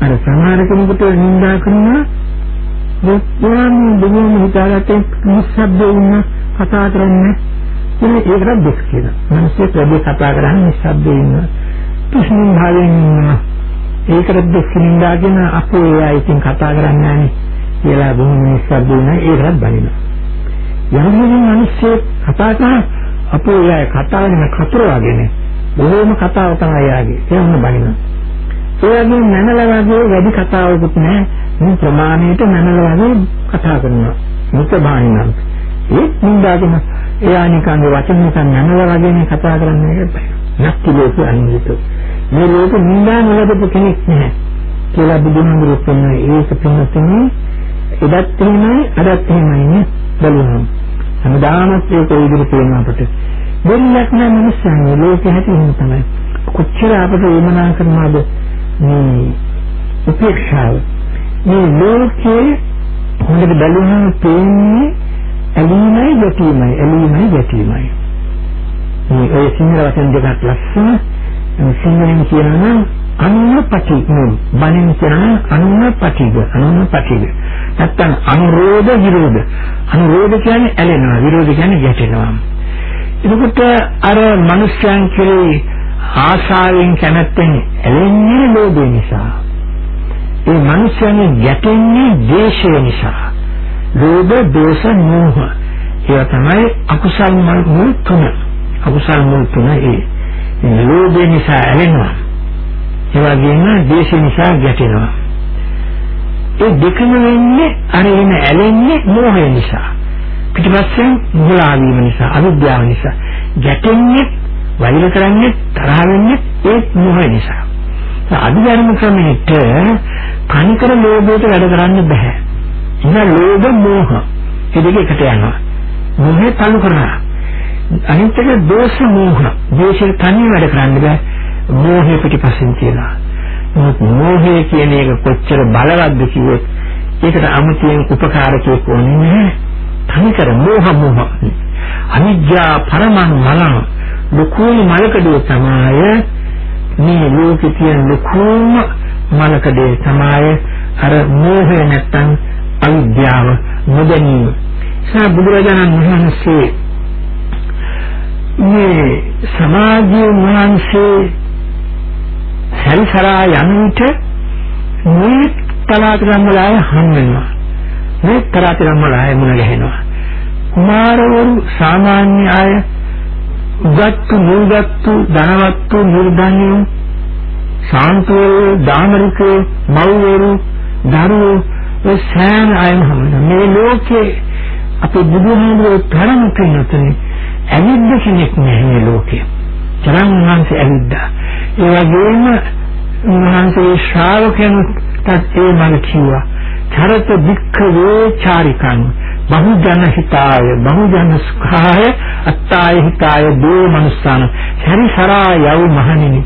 අර සමහර කෙනෙකුට නිඳා කරනවා මොකක්ද බොහොම හිතාගත්තේ නිස්සබ්ද වුණ කතා කරන්නේ ඉතින් ඒකට දෙස් කියනවා. මිනිස්සු වැඩි කතා කරන්නේ නිස්සබ්ද ඉන්න. තුෂ්ණින් භාවයෙන් ඉන්නවා. ඒකට දෙස් නිඳාගෙන අපෝ එයා ඉතින් කතා කරන්නේ නැහැ. කියලා බොහොම මිනිස්සු දුන්නා ඒකත් බනිනවා. යම් මිනිස්සු කතා කරන අපෝ එයා කතා වෙන කතර වගේනේ. බොහොම කතාව තමයි යාගේ. ඒ වුණ බනිනවා. ඒ වගේ නැනලා වගේ වැඩි කතාවකුත් නැහැ. මේ ප්‍රමාණයට නැනලා වගේ කතා කරනවා. මුත බානිනම්. ඒ නින්දාගෙන එයා නිකන් වචන නිකන් නැනලා වගේනේ කතා කරන්නේ බෑ. නැති ලෝකෙ අනිවිත. මේ ලෝකෙ නින්දා නොලබපු කෙනෙක් නැහැ. කියලා බුදුහාමුදුරුවෝ කියන ඒක පින්නතුනේ එදත් එහෙමයි අදත් එහෙමයි නේ බලන්න. හැමදාමත් ඒක ඒ විදිහට පේනවා අපිට. දෙන්නක් නෑ මිනිස්සුන්ගේ ලෝකෙ හැටි එහෙම තමයි. කොච්චර අපිට වමනා කරනවද මේ උපේක්ෂාව. මේ ලෝකේ හොඳට බලුවහම පේන්නේ ඇලීමයි ගැටීමයි ඇලීමයි ගැටීමයි. මේ ඔය සිංහල වචන දෙකක් ලස්සන සිංහලෙන් කියනවා නම් අනුපටිග බණෙන් කියන අනුපටිග අනුපටිග නැත්තම් අනුරෝධ විරෝධ අනුරෝධ කියන්නේ ඇලෙනවා විරෝධ කියන්නේ ගැටෙනවා එතකොට අර මනුෂ්‍යයන් කෙරෙහි ආශාවෙන් කැමැත්තෙන් ඇලෙන්නේ ලෝභය නිසා ඒ මනුෂ්‍යයන් ගැටෙන්නේ ද්වේෂය නිසා ලෝභ දෝෂ මෝහ ඒවා තමයි අකුසල් මුල් තුන අකුසල් මුල් තුන ඒ ලෝභය නිසා ඇලෙනවා ඒ වගේම ද්වේෂ නිසා ගැටෙනවා. ඒ දෙකම වෙන්නේ අර එන ඇලෙන්නේ මෝහය නිසා. පිටිපස්සෙන් මුලා වීම නිසා, අවිද්‍යාව නිසා. ගැටෙන්නේ, වෛර කරන්නේ, තරහ වෙන්නේ ඒ මෝහය නිසා. අධිධර්ම ක්‍රමයට කනිකර ලෝභයට වැඩ කරන්න බෑ. ඉතින් ලෝභ මෝහ මේ දෙක එකට යනවා. මෝහය තනු කරනවා. අනිත් එක දෝෂ මෝහ. දෝෂේ තනිය වැඩ කරන්න බෑ. මෝහය පිටිපස්සෙන් තියලා. නමුත් මෝහය කියන එක කොච්චර බලවත්ද කිව්වොත් ඒකට අමුතියෙන් උපකාරකයක් ඕනේ නැහැ. තනිකර මෝහ මෝහ. අනිජ්ජා පරමං මලං ලකුණු මලකඩේ තමයි මේ ලෝකේ තියෙන ලකුණු මලකඩේ තමයි අර මෝහය නැත්තම් අවිද්‍යාව නොදැනීම. සා බුදුරජාණන් වහන්සේ මේ සමාජයේ වහන්සේ සැරිසරා යන විට මේ තලාතරම් වල අය හම් වෙනවා. මේ තලාතරම් වල අය මුණ ගැහෙනවා. කුමාරවරු සාමාන්‍ය අය උගත්තු නුගත්තු ධනවත්තු නිර්ධන්‍යු සාන්තෝ දාමරිකෝ මව්වරු දරුවෝ ඒ සෑම අයම හම්බෙනවා. මේ ලෝකේ අපේ බුදුහාමුදුරුවෝ තරම් කෙනෙක්නේ ඇවිද්ද කෙනෙක් නෑ මේ ලෝකේ. තරම් වහන්සේ ඇවිද්දා. ඒ වගේම උන්වහන්සේ ශ්‍රාවකයන්ට ඒ මඟ කිව්වා. චරත වික්ඛවේ චාරිකං බහුජන හිතාය බහුජන සුඛාය අත්තාය හිතාය දෝ මනුස්සාන. හරිසරා යව් මහණෙනි.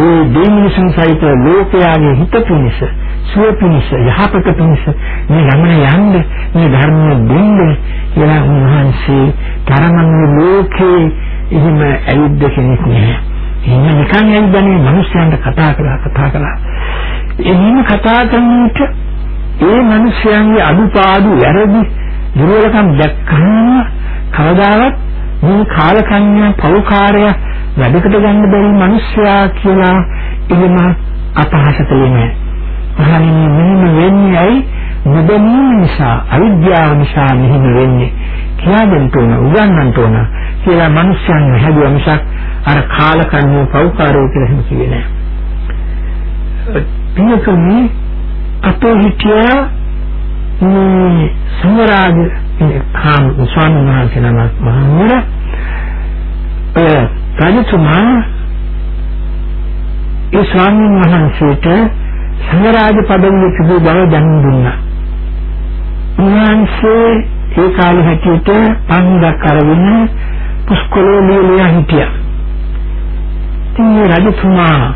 ඒ දෙමිනිසුන් සහිත ලෝකයාගේ හිත පිණිස සුව පිණිස යහපත පිණිස මේ ගමන යන්න මේ ධර්මය දෙන්න කියලා උන්වහන්සේ තරමන්නේ ලෝකේ එහෙම ඇවිද්ද කෙනෙක් නෑ එහෙම නිකන් ඇවිදන්නේ මිනිස්යන්ට කතා කළා කතා කළා. එහෙම කතා කරනකොට ඒ මිනිස්යන්ගේ අඩුපාඩු වැරදි දුර්වලකම් දැක්කම කවදාවත් මේ කාලකන්‍යා පෞකාරය වැඩකට ගන්න බැරි මිනිස්සයා කියලා එහෙම අපහාස කළේ නෑ. අහන්නේ මෙහෙම වෙන්නේ ඇයි? නොදැනීම නිසා අවිද්‍යාව නිසා මෙහෙම වෙන්නේ. කියා දෙන්න ඕන උගන්වන්න ඕන කියලා මිනිස්යන් හැදුවා මිසක් අර කාලකන්ණෝ පෞකාරෝ කියලා එහෙම කිව්වේ නෑ. පියකමි අතෝ හිටියා මේ සමරාජ කාම ස්වාමීන් වහන්සේ නමක් මහනුවර ඒ රජතුමා ඒ ස්වාමීන් වහන්සේට සමරාජ පදවිය තිබූ බව දැනුම් දුන්නා. උන්වහන්සේ ඒ කාලේ හැටියට පන්දක් අරගෙන පුස්කොළේ ලියලා හිටියා. ඉතින් රජතුමා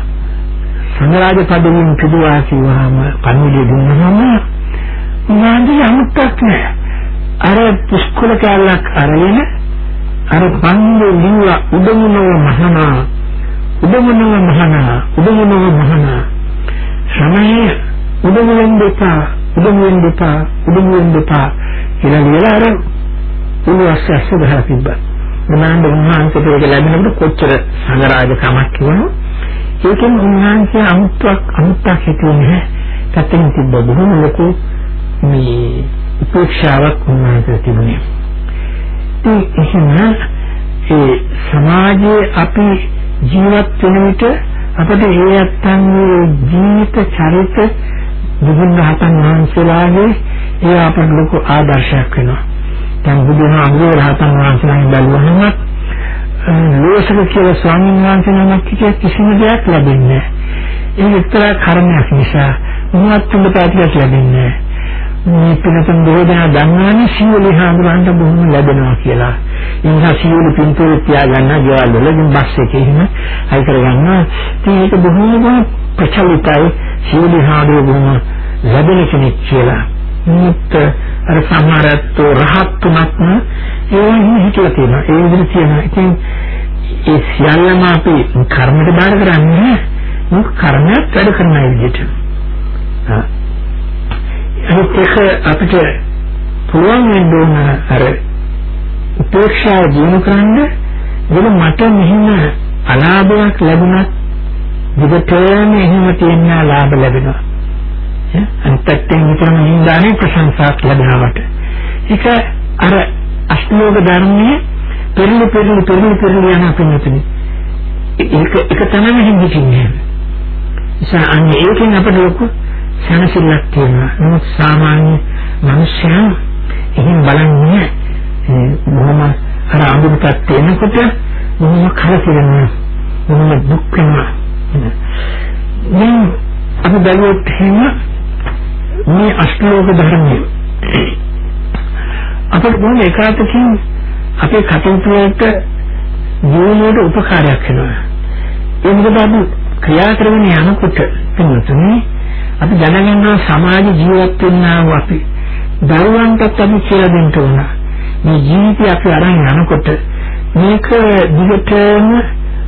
සංඝරාජ පදවියෙන් පිටුවා කිව්වහම පණිවිඩය දුන්නාම උනාන්දී අමුත්තක් නෑ. අර පුස්කොළ කැලක් අරගෙන අර පන්දේ ලියුව උඩමුණව මහනා උඩමුණව මහනා උඩමුණව මහනා සමයේ උඩමුවෙන් දෙපා උඩමුවෙන් දෙපා උඩමුවෙන් දෙපා කියලා ලියලා අර උන්වස්ස ඇස්ස ගහලා තිබ්බා. මොනවාද උන්වහන්සේට ඒක ලැබෙනකොට කොච්චර සංගරාජකමක් කියනවා ඒකෙන් උන්වහන්සේ අමුත්තක් අමුත්තක් හිතුවේ නැහැ පැත්තෙන් තිබ්බ බොහොම ලොකු මේ උපේක්ෂාවක් උන්වහන්සේ තිබුණේ. ඒ එහෙම ඒ සමාජයේ අපි ජීවත් වෙන විට අපිට ඒ අත්ංගේ ජීවිත චරිත බුදුන් වහන්සේලාගේ ඒ අපට ලොකු ආදර්ශයක් වෙනවා. දැන් බුදුහාමුදුරුවෝ රහතන් වහන්සේලාගෙන් බැලුවහම ලෝසක කියලා ස්වාමීන් වහන්සේ නමක් කිය කිසිම දෙයක් ලැබෙන්නේ නැහැ. ඒ එක්තරා කර්මයක් නිසා මොනවත් තුඹ පැතිරට ලැබෙන්නේ නැහැ. මේ පිනතුන් බොහෝදා දන්නවනේ සියලු හාමුදුරන්ට බොහොම ලැබෙනවා කියලා. ඒ නිසා සියලු පින්තූර තියාගන්න ගෙවල් වල ඉතින් බස් එකේ එහෙම අයි කරගන්නවා. ඉතින් ඒක බොහොම ප්‍රචලිතයි සියලු හාමුදුරුවෝ බොහොම ලැබෙන කෙනෙක් කියලා. මුත් අර සමහරත් රහත් තුනක්ම ඒ වගේ හිතලා තියෙනවා. ඒ විදිහට තියෙනවා. ඉතින් ඒ සියල්ලම අපි කර්මයට බාර කරන්නේ මොක කර්මයක් වැඩ කරන විදිහට. අනිත් එක අපිට පුළුවන් වෙන්න ඕන අර උපේක්ෂාව දිනු කරන්න වෙන මට මෙහෙම අලාභයක් ලැබුණත් දිගටම එහෙම තියෙන ලාභ ලැබෙනවා. අනිත් පැත්තෙන් විතරම නින්දානේ ප්‍රශංසාවක් ලැබෙනවට. ඒක අර අශ්ලෝක ධර්මයේ පෙරළි පෙරළි පෙරළි පෙරළි යන අපින්නතුනි. ඒක එක තමයි හිමිටින්නේ. නිසා අන්නේ ඒකෙන් අපිට ලොකු සනසිල්ලක් තියෙනවා. නමුත් සාමාන්‍ය මිනිස්යන් එහෙම බලන්නේ මොනම අර අඳුරට තේනකොට මොනම කරකිරෙනවා. මොනම දුක් වෙනවා. දැන් අපි බැලුවොත් එහෙම මේ අෂ්ටලෝක ධර්මයේ අපිට මොන එකwidehatකින් අපේ කටයුතු වලට ජීවනයට උපකාරයක් වෙනවා. ඒ මොකද අපි ක්‍රියා කරගෙන යනකොට එතනතුනේ අපි දැනගන්නවා සමාජ ජීවත් වෙන්නා වූ අපි දරුවන්ටත් අපි කියලා දෙන්න ඕන. මේ ජීවිතය අපි අරන් යනකොට මේක දිගටම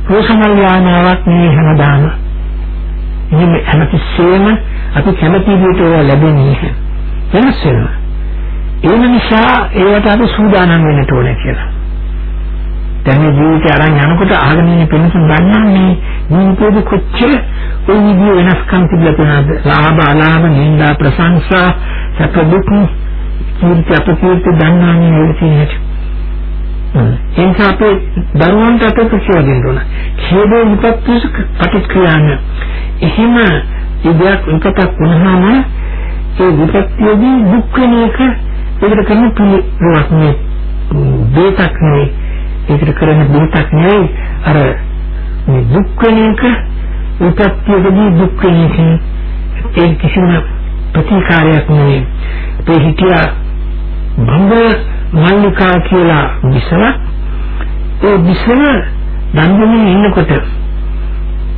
රෝසමල් යානාවක් නෙවෙයි හැමදාම. මේ හැමතිස්සෙම අපි කැමති විදිහට ඒවා ලැබෙන්නේ වෙනස් වෙනවා. ඒ නිසා ඒවට අපි සූදානම් වෙන්න ඕනේ කියලා. දැන් මේ ජීවිතය අරන් යනකොට ආගෙන ඉන්න පින්සුන් දන්නන්නේ මේකේ කොච්චර ওই විදිය වෙනස්කම් තිබිලා තියෙනවද? ලාභ, අලාභ, නිന്ദා, ප්‍රශංසා, සැප දුක්, කීර්ති අපකීර්ති දන්නානේ නේද කියන්නේ. එනිසා අපේ දරුවන්ට අපේ ප්‍රශ්න දෙන්න ඕන. ඡේදේ විපත්තිස ප්‍රතික්‍රියාන. එහෙම ඉදයක් විපතක් වුණාම ඒ විපත්තියේදී දුක් වෙන එක ඒකට කරන පිළිවෙලක් නේ. දෙයක් නේ. ඒකට කරන දෙයක් නේ. අර මේ දුක් වෙන එක විපත්තියේදී දුක් වෙන එක ඒ කිසිම ප්‍රතිකාරයක් නෙවෙයි. ඒ හිතියා භංග මල්ලිකා කියලා විසවක් ඒ විසව දන්දමින් ඉන්නකොට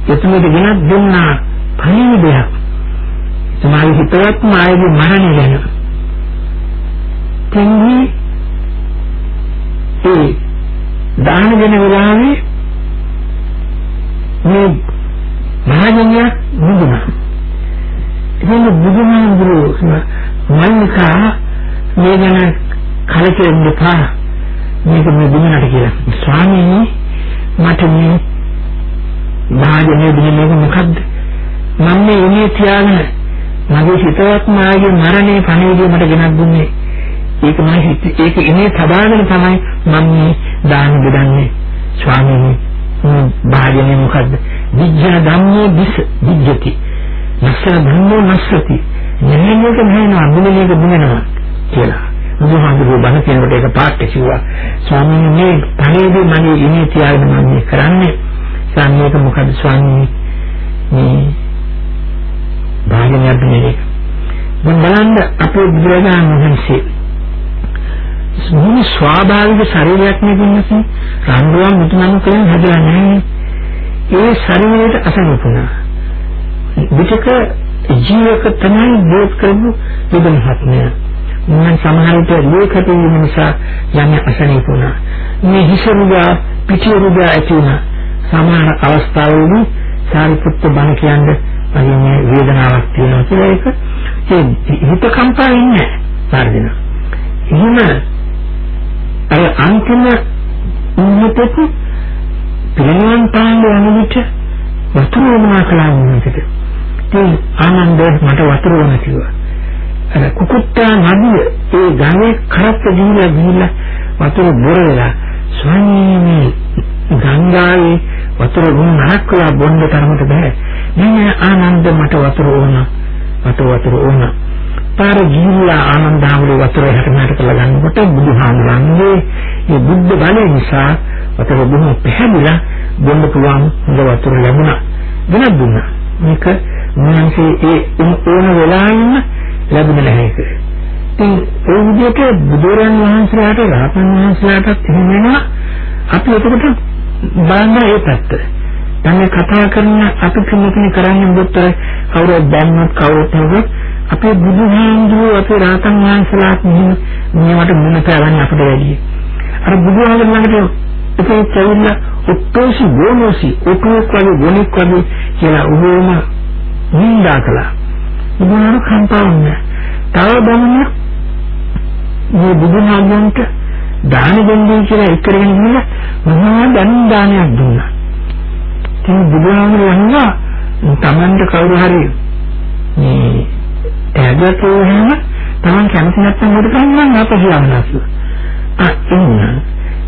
එතුමට ගෙනත් දුන්නා පණිවිඩයක්. තමයි හිතවත් මායගේ මරණය ගැන. තෙන්නේ ඒ දාන දෙන වෙලාවේ මේ මහජනයා නුදුනා ඉතින් බුදුහාමුදුරුවෝ මල්ලිකා මේ ගැන කලකිරෙන්න එපා. මේක මේ දුන්නට කියලා. ස්වාමීනි මට මේ මහජනයා දුන්නේ මේක මොකද්ද? මම මේ ඉන්නේ තියාගෙන මගේ හිතවත් මාගේ මරණය පණිවිඩය මට ගෙනත් දුන්නේ. ඒක මම හිත ඒක ඉන්නේ සදාගෙන තමයි මම මේ දාන බෙදන්නේ ස්වාමීනි භාජනේ මොකද්ද? විඥා ධම්මෝ දිස් විජ්ජති නස්ස ධම්මෝ නස්සති. නෙමෙයික නෑනවා මුලේක බුනනවා කියලා. බුදුහාමුදුරුවෝ බණ කියනකොට ඒක පාට කිව්වා. ස්වාමීනි මේ පණිවිඩය මගේ ඉන්නේ තියාගෙන මම මේ කරන්නේ. සාන්නේක මොකද ස්වාමීනි මේ භාජනයක් නෙමෙයි දැන් බලන්න අපේ බුදුරජාණන් වහන්සේ මොන ස්වාභාවික ශරීරයක් නෙවෙයි රණ්ඩුවක් මුතුමන් කියන හැදලා නැහැ. ඒ ශරීරයට අසනුපුණා. විචක ජීවක තමයි බෝධ කරපු බුදුන්වහන්සේ. මම සමහර විට ලෝකට වීම නිසා යන්නේ අසනීපුණා. මේ හිසරුගා පිටිරුගා ඇති වුණා. සමහර අවස්ථාවලදී සාරිපුත්ත බණ කියන්නේ මගේ මේ වේදනාවක් තියෙනවා කියලා ඒක ඒ හිත කම්පා ඉන්නේ නැහැ. හරිද? එහෙම අර අන්තිම මොහොතක පිළිවන් පාන්න යන විට වතුර වුණා කලන්නේ විදිහට. ඉතින් ආනන්ද මට වතුර වුණා කිව්වා. අර කුකුට්ටා නදිය ඒ ගඟේ කරත්ත ගිහිලා ගිහිලා වතුර බොර වෙලා ස්වාමීනි ගංගාවේ වතුර ගුණ නරක් වෙලා බොන්න තරමට බෑ නෑ ආනන්ද මට වතුර ඕන මට වතුර ඕන පාර ගිහිල්ලා ආනන්දාවලේ වතුර හැටමකට කරලා ගන්නකොට බුදුහාමුදුරන්ගේ මේ බුද්ධ බලය නිසා වතුර බොහොම පැහැදිලා බොන්න පුළුවන් හොඳ වතුර ලැබුණා වෙනත් දුන්නා මේක මොනවාසේ ඒ ඕන වෙලාවෙම ලැබුණ නැහැ ඒක. ඉතින් ඒ විදිහට බුදුරන් වහන්සේලාට රහතන් වහන්සේලාටත් එහෙම වෙනවා අපි එතකොට බලන්න ඒ පැත්ත. දැන් කතා කරන අපි කිමුතුනි කරන්නේ මුත්තර කවුරුත් දැන්නත් කවුරුත් හවුත් අපේ බුදුහාමුදුරුවෝ අපේ රහතන් වහන්සේලාත් මේවට මුණ පාවන්නේ අපිට වැඩි. අර බුදුහාමුදුරුවෝ ළඟට ඒකේ චවිල්ල ඔට්ටෝසි ගෝනෝසි ඔට්ටෝක් වගේ ගොනික් වගේ කියලා උගෝම නින්දා කළා. බුදුහාම කම්පා වුණා. තව බමුණ මේ බුදුහාමන්ට දාන දෙන්නේ කියලා එක්කරගෙන ගිහලා මහා දන් දානයක් දුන්නා. ඉතින් බුදුහාම වුණා තමන්ට කවුරු හරි මේ ඇදතෝ එහෙම තමන් කැමති නැත්නම් මොකද කරන්නේ මම අපහු යන්නස්. ආ එන්න.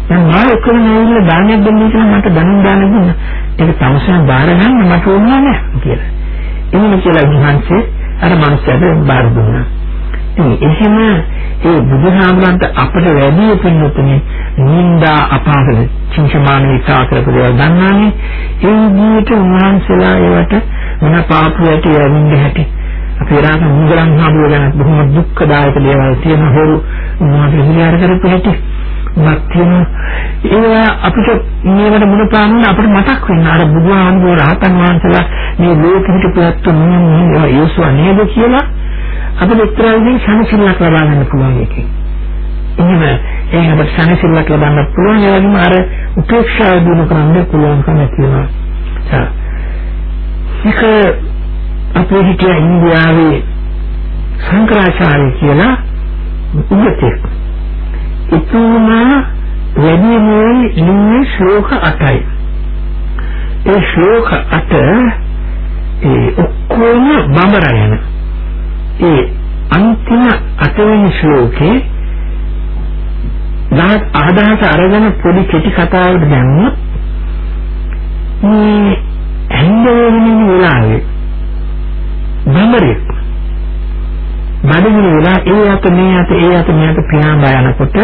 දැන් මම එක්කම නෑවිලා දානයක් දෙන්න කියලා මට දනුම් දාන දුන්නා. ඒක තමසන් බාර ගන්න මට ඕන නෑ කියලා. එහෙම කියලා විහන්සේ අර මනුස්සයාට බාර දුන්නා. ඉතින් එහෙම ඒ බුදුහාමුදුරන්ට අපට වැඩි පින්නතුනේ නින්දා අපාසල චින්චමාන විකාශ කරපුවා දන්නානේ ඒ විදිහට උන්වහන්සේලා ඒවට මොන පාපු ඇති යමින්ද හැටි අපේ රාම මුගලන් හාමුදුරුවෝ ගැන බොහොම දුක්ඛදායක දේවල් තියෙන හොරු උන්වහන්සේ විචාර කරපු හැටි මත්‍යම ඒවා අපිට මේවට මුණ පාන්න අපිට මතක් වෙන අර බුදුහාමුදුරුවෝ රහතන් වහන්සේලා මේ ලෝකෙට පුරත්තු මොනවා යෝසුවා නේද කියලා අපිට එක්තරා විදිහකින් සනසිල්ලක් ලබා ගන්න පුළුවන් එකකින්. එහෙම ඒ අපිට සනසිල්ලක් ලබා ගන්න පුළුවන් ඒ වගේම අර උපේක්ෂාව දිනු කරන්න පුළුවන්කම තියෙනවා. ඒක අපේ හිටිය ඉන්දියාවේ සංකරාචාර්ය කියලා උගතෙක්. එතුමා වැඩිමෝල් ඉන්නේ ශ්ලෝක 8යි. ඒ ශ්ලෝක 8 ඒ ඔක්කොම බඹරයන. ඒ අන්තිම අටවෙනි ශ්ලෝකේ දාත් ආදාස අරගෙන පොඩි කෙටි කතාවකට දැම්මොත් මේ හැන්දවෙනින් වෙලාවේ බඹරෙක් බඩගිනි වෙලා ඒ අත මේ අත ඒ අත මේ අත පියාඹා යනකොට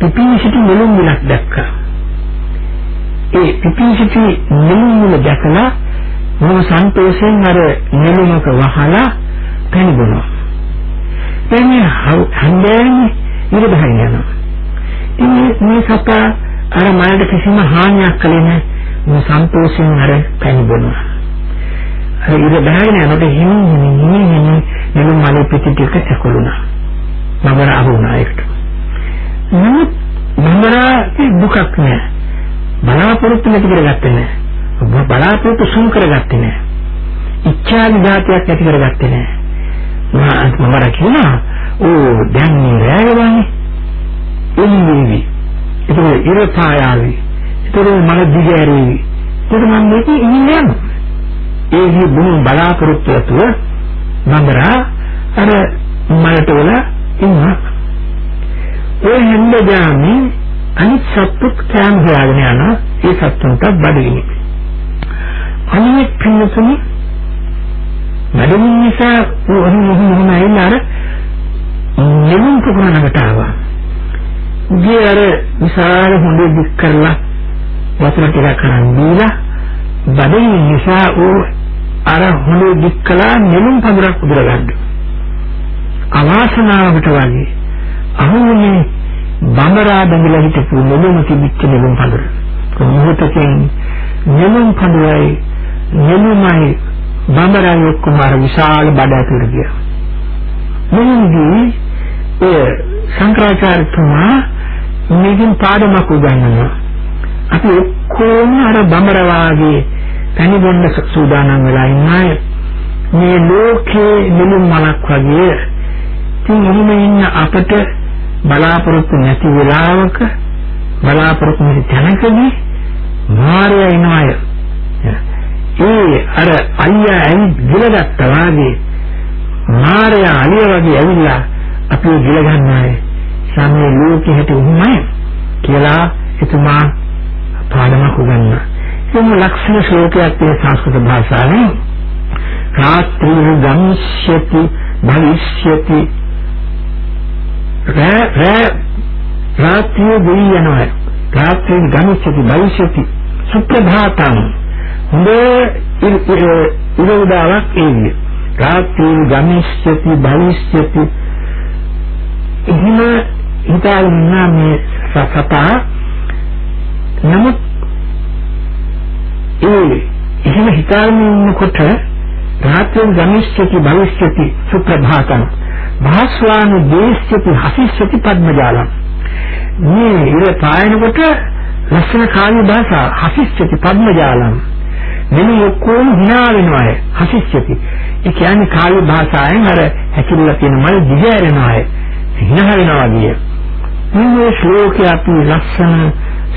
පිපිසිටි නෙළුම් මිලක් දැක්කා. ඒ පිපිසිටි නෙළුම් මිල දැකලා මොන සන්තෝෂයෙන් අර නෙළුමක වහලා පැනිබුණා. එන්නේ හන්දෑනේ ඉර බහින්න යනවා. ඉතින් මේ සතා අර මනට කිසිම හානියක් කළේ නැහැ. මොන සන්තෝෂයෙන් අර පැනිබුණා. අර ඉර බහගෙන යනකොට හිමින් හිමින් හිමින් හිමින් නෙළුම් මලේ පිටි ටික ඇකුළුණා. මමර අහුණා ඒකට. නමුත් මමරාගේ දුකක් නෑ. බලාපොරොත්තු නැති කරගත්තේ නෑ. බලාපොරොත්තු සුන් කරගත්තේ නෑ. ඉච්ඡා විඝාතයක් ඇති කරගත්තේ නෑ. මම රකිනා ඕ දැන් මේ රැයවන්නේ එන්නේ ඒක ඉර පායාවි ඒක මන දිගෑරේවි ඒක මම මේක ඉන්නේ යනවා ඒ හි බුණු බලාපොරොත්තු ඇතුව මමරා අර මලට වල ඉන්නවා. ඒ හැන්දගාමි අනිත් සත්තුත් කෑම හොයාගෙන යනවා. ඒ සත්තුන්ට බඩගිනි අනිත් පින්නතුනි බඩගිනි නිසා උහුම උහුම ඇවිල්ලා අර නෙළුම් පුරනකට ආවා. උගේ අර විශාල හොඳ දික් කරලා වතුර ටිකක් කරන් දීලා බඩගිනි නිසා ඌ අර හොඳ දික් කළා නෙළුම් පඳුරක් උදුරගන්න අවාසනාවකට වගේ අහුනේ බඹරා බඳලා හිටපු නෙළුම තිබිච්ච නෙළුම් පඳුර. මොහොතකින් නෙළුම් පඳුරයි නෙළුමයි බඹරායි ඔක්කොම අර විශාල බඩ ඇතුළට ගියා. මොනින්දී ඒ සංක්‍රාචාර්යතුමා මේකෙන් පාඩමක් උගන්වනවා. අපි ඔක්කොම අර බඹරා වාගේ තනි බොන්න සූදානම් වෙලා ඉන්නයි මේ ලෝකේ නෙළුම් මලක් වගේ ඉතින් එහෙම ඉන්න අපට බලාපොරොත්තු නැති වෙලාවක බලාපොරොත්තු නැති තැනකදී මායя එනවාය. ඒ අර අයියා ඇයි ගිලගත්තා වාගේ මාර්යා අලිය වගේ ඇවිල්ලා අපිව ගිල ගන්නායි සම්මේ ලෝකෙ හිට උන්නේ කියලා එතුමා පාඩමක් උගන්වනවා. එම ලක්ෂණ ශ්ලෝකයක් තියෙන සංස්කෘත භාෂාවෙන් රාත්‍රී ගම්ශ්‍යති භවිෂ්‍යති රා රාත්‍රී දෙවි යනවා. රාත්‍රී ගම්ශ්‍යති භවිෂ්‍යති සුප්‍රභාතං. හොඳ ඉරෝදාවක් එන්නේ. රාත්‍රී ගම්ශ්‍යති භවිෂ්‍යති එහෙම හිතාගෙන මේ සතා නමුත් ඒ එහෙම හිතාගෙන ඉන්නකොට රාත්‍රියෙන් ගමිෂ්‍යති භවිෂ්‍යති සුප්‍රභාතං භාස්වාන දේශ්‍යති හසිෂ්‍යති පද්මජාලං. මේ ඉර පායනකොට ලස්සන කාර්ය භාෂා හසිෂ්‍යති පද්මජාලං. මෙන්න ඔක්කොම hina වෙනවා හසිෂ්‍යති ඒ කියන්නේ කාර්ය භාෂාවෙන් අර හැකිරලා තියෙන මල් දිගෑරෙනවා hina වෙනවා කිය මේ ශ්ලෝකයේ අපි ලස්සන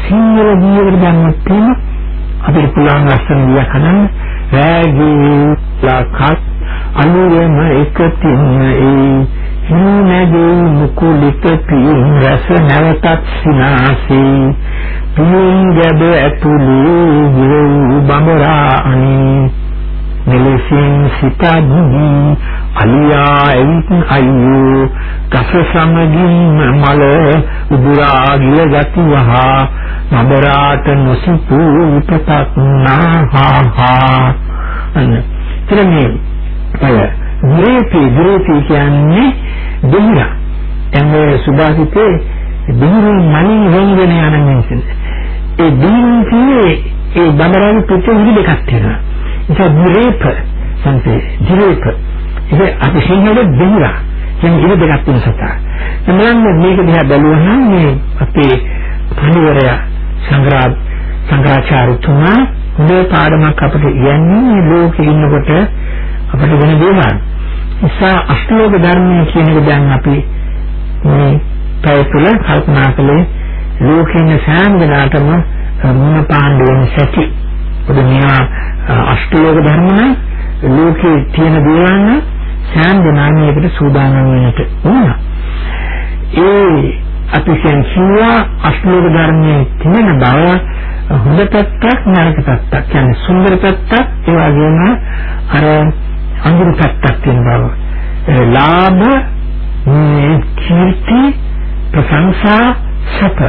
සිංහල ජීවිත ගන්නත් තියෙන අපිට පුළුවන් ලස්සන වියක් හදන්න රැගී ලකත් අනුරම එකතින් ඒ හිනදී මුකුලිත පින් රස නැවතත් සිනාසී. පින් ගැබ ඇතුළේ වූ බඹරා අනි මෙලෙසින් සිතදී අලියා එවිත් අයියෝ කස සමගින් මල උදුරා ගිය ගති වහා නබරාට නොසිතූ උපතක් නාහා. අන්න. ඉතින් අය ග්‍රේපි ග්‍රේපි කියන්නේ දෙහිරා එන්නේ සුභාසිතේ දෙහිරු මනින් වෙන්ගෙන යන මිනිස්සු ඒ දෙහිරු කියන්නේ ඒ බඹරාගේ පිටු විදි දෙකක් තියෙනවා ඒක ග්‍රේප සංසේ ග්‍රේප ඒක අපි සිංහලෙන් දෙහිරා කියන්නේ ඉර දෙකක් තියෙන සතා. එමනම් මේක දිහා බැලුවහම මේ අපේ පණිවරය සංග්‍රහ සංග්‍රහචාරුතුමා මේ පාඩමක් අපිට ඉගන්නේ ලෝකෙ ඉන්නකොට අපිට වෙන දේවල්. නිසා අෂ්ටලෝක ධර්මය කියන එක දැන් අපි මේ පැය තුල කල්පනා කළේ ලෝකෙින් සෑම දිනකටම මොන පාණ්ඩ වෙන සැටි. ඔබ මේවා අෂ්ටලෝක ධර්ම ලෝකේ තියෙන දේවල් සෑම දිනාමයකට සූදානම් වෙන්නට ඕන. ඒ අපි සංසියා අශ්ලෝක ධර්මයේ තියෙන බව හොඳ පැත්තක් නරක පැත්තක් කියන්නේ සුන්දර පැත්තක් ඒ වගේම අර අඳුරු පැත්තක් තියෙන බව. ලාභ කීර්ති ප්‍රශංසා සත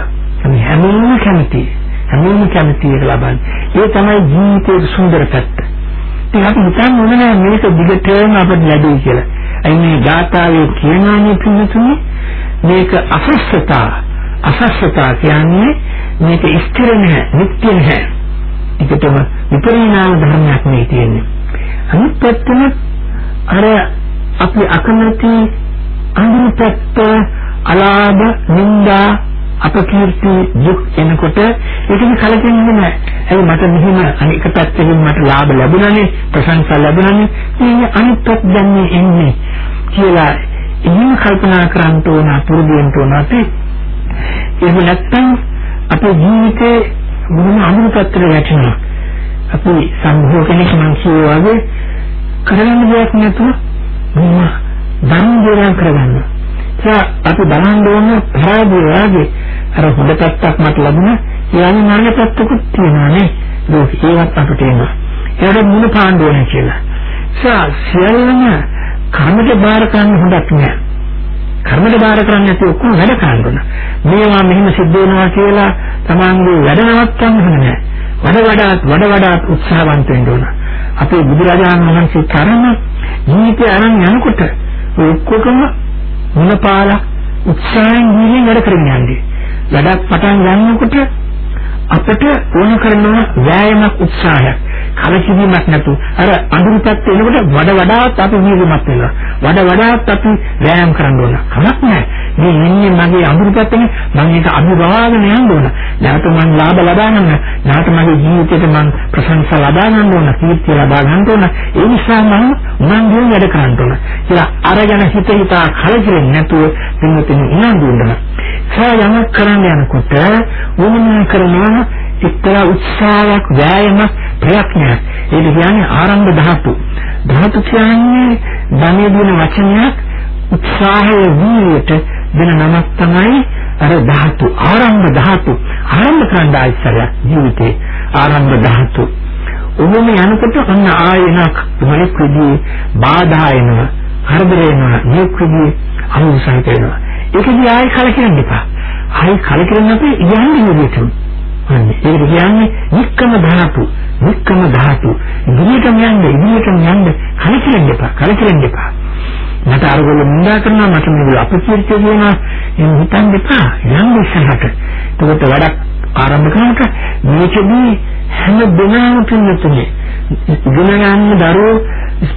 හැමෝම කැමති හැමෝම කැමති ඒක ලබන්නේ. ඒ තමයි ජීවිතයේ සුන්දර පැත්ත. ඉතින් අපි හිතන්න ඕනේ නෑ මේක දිගටම අපිට ලැබෙයි කියලා. අයි මේ ගාථාවේ කියනානේ පිළිතුරු මේක අසස්සතා අසස්සතා කියන්නේ මේක ස්ථිර නැහැ, නිත්‍ය නැහැ. ඒකටම විපරිණාම ධර්මයක් මේ තියෙන්නේ. අනිත් පැත්තම අර අපි අකමැති අනුපත්ත අලාභ නිന്ദා අපකීර්ති දුක් එනකොට ඒකෙන් කලකින්නේ නැහැ. ඒ මට මෙහිම අනික පැත්තකින් මට ලාභ ලැබුණානේ ප්‍රශංසා ලැබුණානේ මේ අනිත් පැත්ත දැන්නේ එන්නේ කියලා එහෙම කල්පනා කරන්න ඕන පුරුදුවෙන්න ඕන අපි එහෙම නැත්නම් අපේ ජීවිතේ මොන අමුතු පැත්තට වැටෙනවා. අපි සම්භෝගණික මංසෝ වගේ කරන්න දෙයක් නැතුව මොනවා ධර්ම දේවල් කරගන්නවා. ඒ අපි බලන්න ඕන පරාදේ වාගේ අර හොඳ පැත්තක් මට ලැබුණා. ඊළඟ නරක පැත්තකුත් තියෙනවා නේ. ඒක ඒවත් අපිට එනවා ඒකට මුණ පාන්න ඕනේ කියලා. සා සියල්ලම කර්මද බාර ගන්න හොඳක් නෑ. කර්මද බාර කරන්නේ නැති ඔක්කොම වැඩ කරන්න ඕන මේවා මෙහෙම සිද්ධ වෙනවා කියලා තමන්ගේ වැඩ නවත්තන්න හොඳ නෑ. වඩ වඩාත් වඩ වඩාත් උත්සාහවන්ත වෙන්න ඕන. අපේ බුදුරජාණන් වහන්සේ තරම ජීවිතය අරන් යනකොට ඔක්කොම මුලපාලා උත්සාහයෙන් ගිහින් වැඩ කරගෙන යන්නේ. වැඩක් පටන් ගන්නකොට අපිට ඕන කරන වෑයමක් උත්සාහයක් කලකිරීමක් නැතු අර අඳුරු පැත්ත එනකොට වඩ වඩාත් අපි වීර්යමත් වෙනවා. වඩ වඩාත් අපි වෑයම් කරන්න ඕන. කමක් නැහැ. මේ ඉන්නේ මගේ අඳුරු පැත්තනේ මම ඒක අනුභවාගෙන යන්න ඕන. නැවත මම ලාභ ලබා ගන්න. නැවත මගේ ජීවිතේට මම ප්‍රශංසා ලබා ගන්න ඕන. කීර්තිය ලබා ගන්න ඕන. ඒ නිසා මම මම දින වැඩ කරන්න ඕන. කියලා අරගෙන හිත හිතා කලකිරෙන්නේ නැතුව පින්වතුනි උනන්දු වෙනවා සායමක් කරන්න යනකොට වුණා කරනවා එක්තරා උත්සාහයක් වෑයමක් ප්‍රයත්නයක්. ඒක කියන්නේ ආරම්භ ධාතු. ධාතු කියන්නේ ධනෙ දින වචනයක් උත්සාහය වීර්යයට දෙන නමක් තමයි අර ධාතු. ආරම්භ ධාතු. ආරම්භ කරන්න ආයතරයක් ජීවිතේ. ආරම්භ ධාතු. උමුම යනකොට අන්න ආයනක් මොනෙක් විදිහේ බාධා එනවා හර්ධර එනවා මේක විදිහේ අනුසහිත වෙනවා. ඒකදී ආයෙ කලකිරෙන්න එපා. ආයෙ කලකිරෙන්න අපි යන්නේ විදිහටම අනේ ඒකට කියන්නේ නික්කම ධාතු නික්කම ධාතු. ඉදිරියටම යන්න ඉදිරියටම යන්න කලකිරෙන්න එපා කලකිරෙන්න එපා. මට අරගොල්ලෝ නිඳා කරනවා මට මේගොල්ලෝ අපකීර්තිය කියනවා. එහෙම හිතන්න එපා. යන්න ඉස්සරහට. එතකොට වැඩක් ආරම්භ කරනකොට මේකදී හැම දිනම පින්නතුනේ. ඉගෙන ගන්න දරුවෝ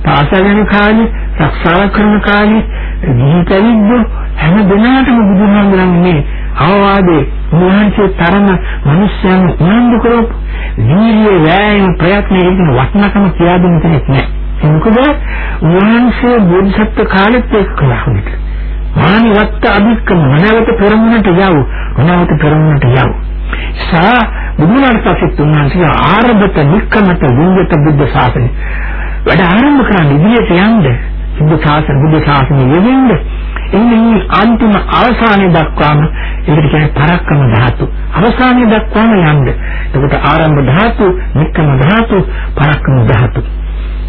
පාසල් යන කාලේ රක්ෂා කරන කාලේ ජීවිතෙද්දී හැම දිනකටම බුදුහාමුදුරන්ගේ අවවාදේ උන්වහන්සේ තරම මිනිස්යන් උනන්දු කරපු වීර්ය වෑයම් ප්‍රයත්න කියන වටිනකම කියා දෙන්න කෙනෙක් නැහැ මොකද උන්වහන්සේ බෝධිසත්ව කාලෙත් ඒක කළා හොඳට. මානවත්ත අභික්කම මනවත පෙරමුණට යව්. මනවත පෙරමුණට යව්. සා බුදුනාට පස්සේ උන්වහන්සේ ආරම්භත නික්කමත විඤ්ඤත බුද්ධ ශාසනය. වැඩ ආරම්භ කරන්න ඉදිරියට යන්න. බුද්ධ ශාසන බුද්ධ ශාසනය යෙදෙන්න. එන්නේ අන්තිම අවසානයේ දක්වාම ඒකට කියන්නේ පරක්කම ධාතු. අවසානයේ දක්වාම යන්න. එතකොට ආරම්භ ධාතු, නික්කම ධාතු, පරක්කම ධාතු.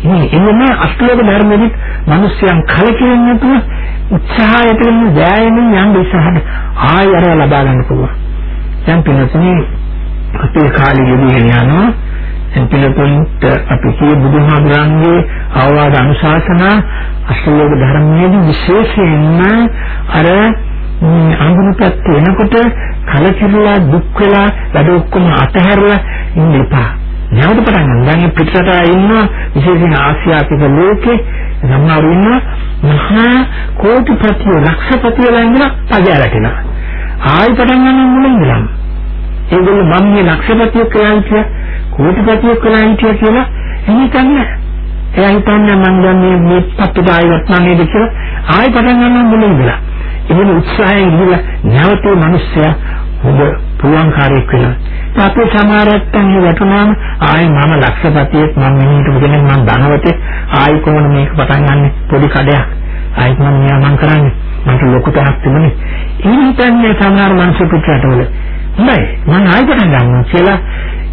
මේ එන්නේ අශ්ලෝක ධර්මෙදි මිනිස්යන් කලකිරෙන්නේ නැතුව උත්සාහයට වෙන වෑයමින් යන්න ඉස්සහට ආය අර ලබා ගන්න පුළුවන්. දැන් පින්නතුනේ අපේ කාලේ යෙදී යනවා දැන් පින්නතුන්ට අපි කිය බුදුහාමුදුරන්ගේ අවවාද අනුශාසනා අශ්ලෝක ධර්මයේදී විශේෂයෙන්ම අර අඳුනපත් වෙනකොට කලකිරලා දුක් වෙලා වැඩ ඔක්කොම අතහැරලා ඉන්න එපා. නැවත පටන් ගන්න. දැන් පිටරට ඉන්න විශේෂයෙන් ආසියාතික ලෝකේ සමහරව ඉන්න මහා කෝටිපතිය ලක්ෂපතිය ලංගන පජාරටිනා. ආයි පටන් ගන්න මුලින් ඉඳලා. ඒගොල්ලෝ මම මේ ලක්ෂපතිය කියලා හිටිය කෝටිපතිය කියලා හිටිය කියලා හිතන්නේ එයා හිතන්නේ මම දැන් මේ මේ පත්තුදායවත් නේද කියලා. ආයි පටන් ගන්න මුලින් ඉඳලා. එහෙම උත්සාහයෙන් ඉඳලා නැවතේ මිනිස්සයා හොඳ පුලුවන්කාරයෙක් වෙනවා. අපේ සමහරයන් වැටුණාම ආයි මම ලක්ෂපතියෙක් මම මෙහෙට කෙනෙක් මම ධනවතෙක්. ආයි කොහොමද මේක පටන් ගන්න? පොඩි කඩයක්. ආයි මම මෙයා මං කරන්නේ. මට ලොකු තරක් තිබුණේ. ඒ හිතන්නේ සමහර මිනිස්සු පිටරටවල හොඳයි. මම ආයි පටන් ගන්නවා කියලා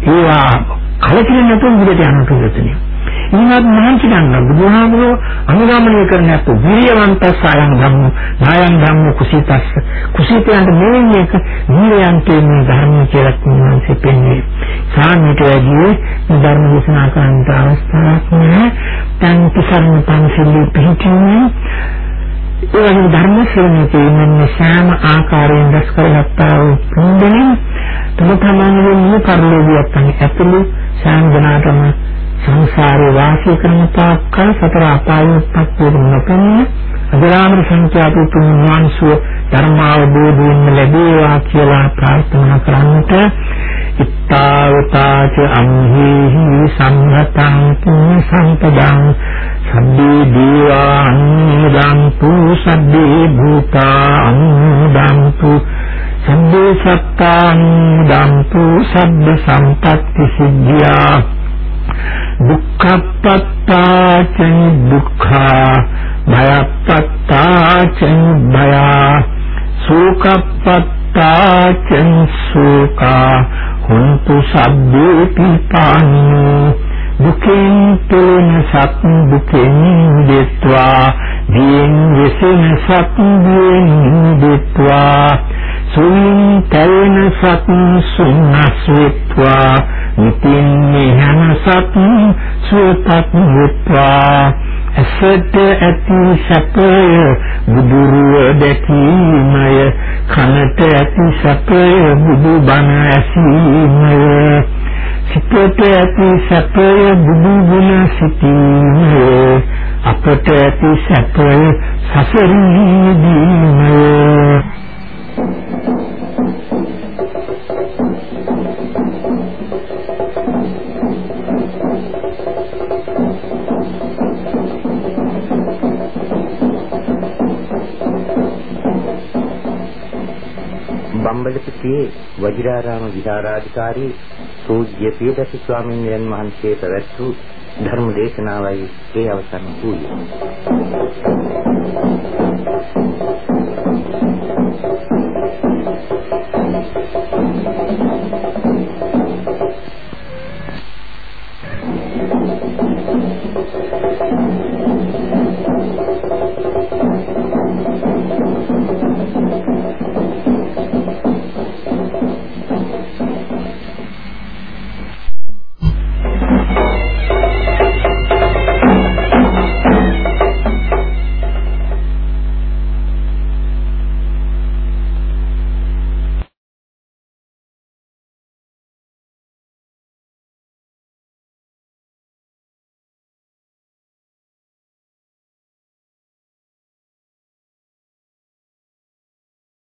ඒවා කලකිරීම නැතුව උඩට යන්න පුළුවන් ඉන්නත් මහන්සි ගන්න බුදුහාමුදුරුවෝ අනුගමනය කරන අත විරියවන්ත සායන් ධම්ම නායන් ධම්ම කුසීතස් කුසීතයන්ට මෙන්නේ එක නිරයන්ට මේ ධර්ම කියලා කියනවා පෙන්නේ සාමිට වැඩි ධර්ම දේශනා කරන්න අවස්ථාවක් නැහැ. දැන් තිසරණ පන්සලේ පිහිටින්නේ ඒ වගේ ධර්ම ශ්‍රවණයේ ඉන්න සෑම ආකාරයෙන් දැස් කරගත්තා වූ පුණ්‍යයෙන් තම තමන්ගේ මුල පරිලෝකියක් තමයි ඇතුළු සෑම දිනාටම සංසාරේ වාසය කරන තාක්කල් සතර අපායෝත්පත්තිය නොපෙනෙන අජරාමර සංඛ්‍යාත තුන්වන්සුව ධර්මාවබෝධයෙන් ලැබේවා කියලා ප්‍රාර්ථනා කරන්නට ඉත්තාවතාච අම්හිහි සම්හතං පුඤ්ඤ සම්පදං සබ්බේ දීවා අනුදන්තු සබ්බේ භූතා අනුදන්තු සබ්බේ සත්තාන් දන්තු සබ්බ සම්පත්ති සිද්ධියා දුක්ඛපත්තාච දුක්ඛා භයපත්තාච භයා සෝකපත්තාච සෝකා හුන්තු සබ්බේ පිපානෝ දුකෙන් තොන සත් දුකෙන් දෙත්වා දීන් විසින සත් දීන් දෙත්වා සුන් තැවෙන සත් සුන්නස්විත්වා ඉතින් මෙහන සත් සුවපත් වෙත්වා. ඇසට ඇති සැපය බුදුරුව දැකීමය. කනට ඇති සැපය බුදු බණ ඇසීමය. සිතට ඇති සැපය බුදු ගුණ සිතීමය අපට ඇති සැපය සසරීදීමය බම්බලපිටියේ වජිරාරාම විහාරාධිකාරී පූජ්‍ය පියදස ස්වාමීන් වහන්සේ පැවැත් වූ ධර්ම දේශනාවයි ඒ අවසන් වූයේ.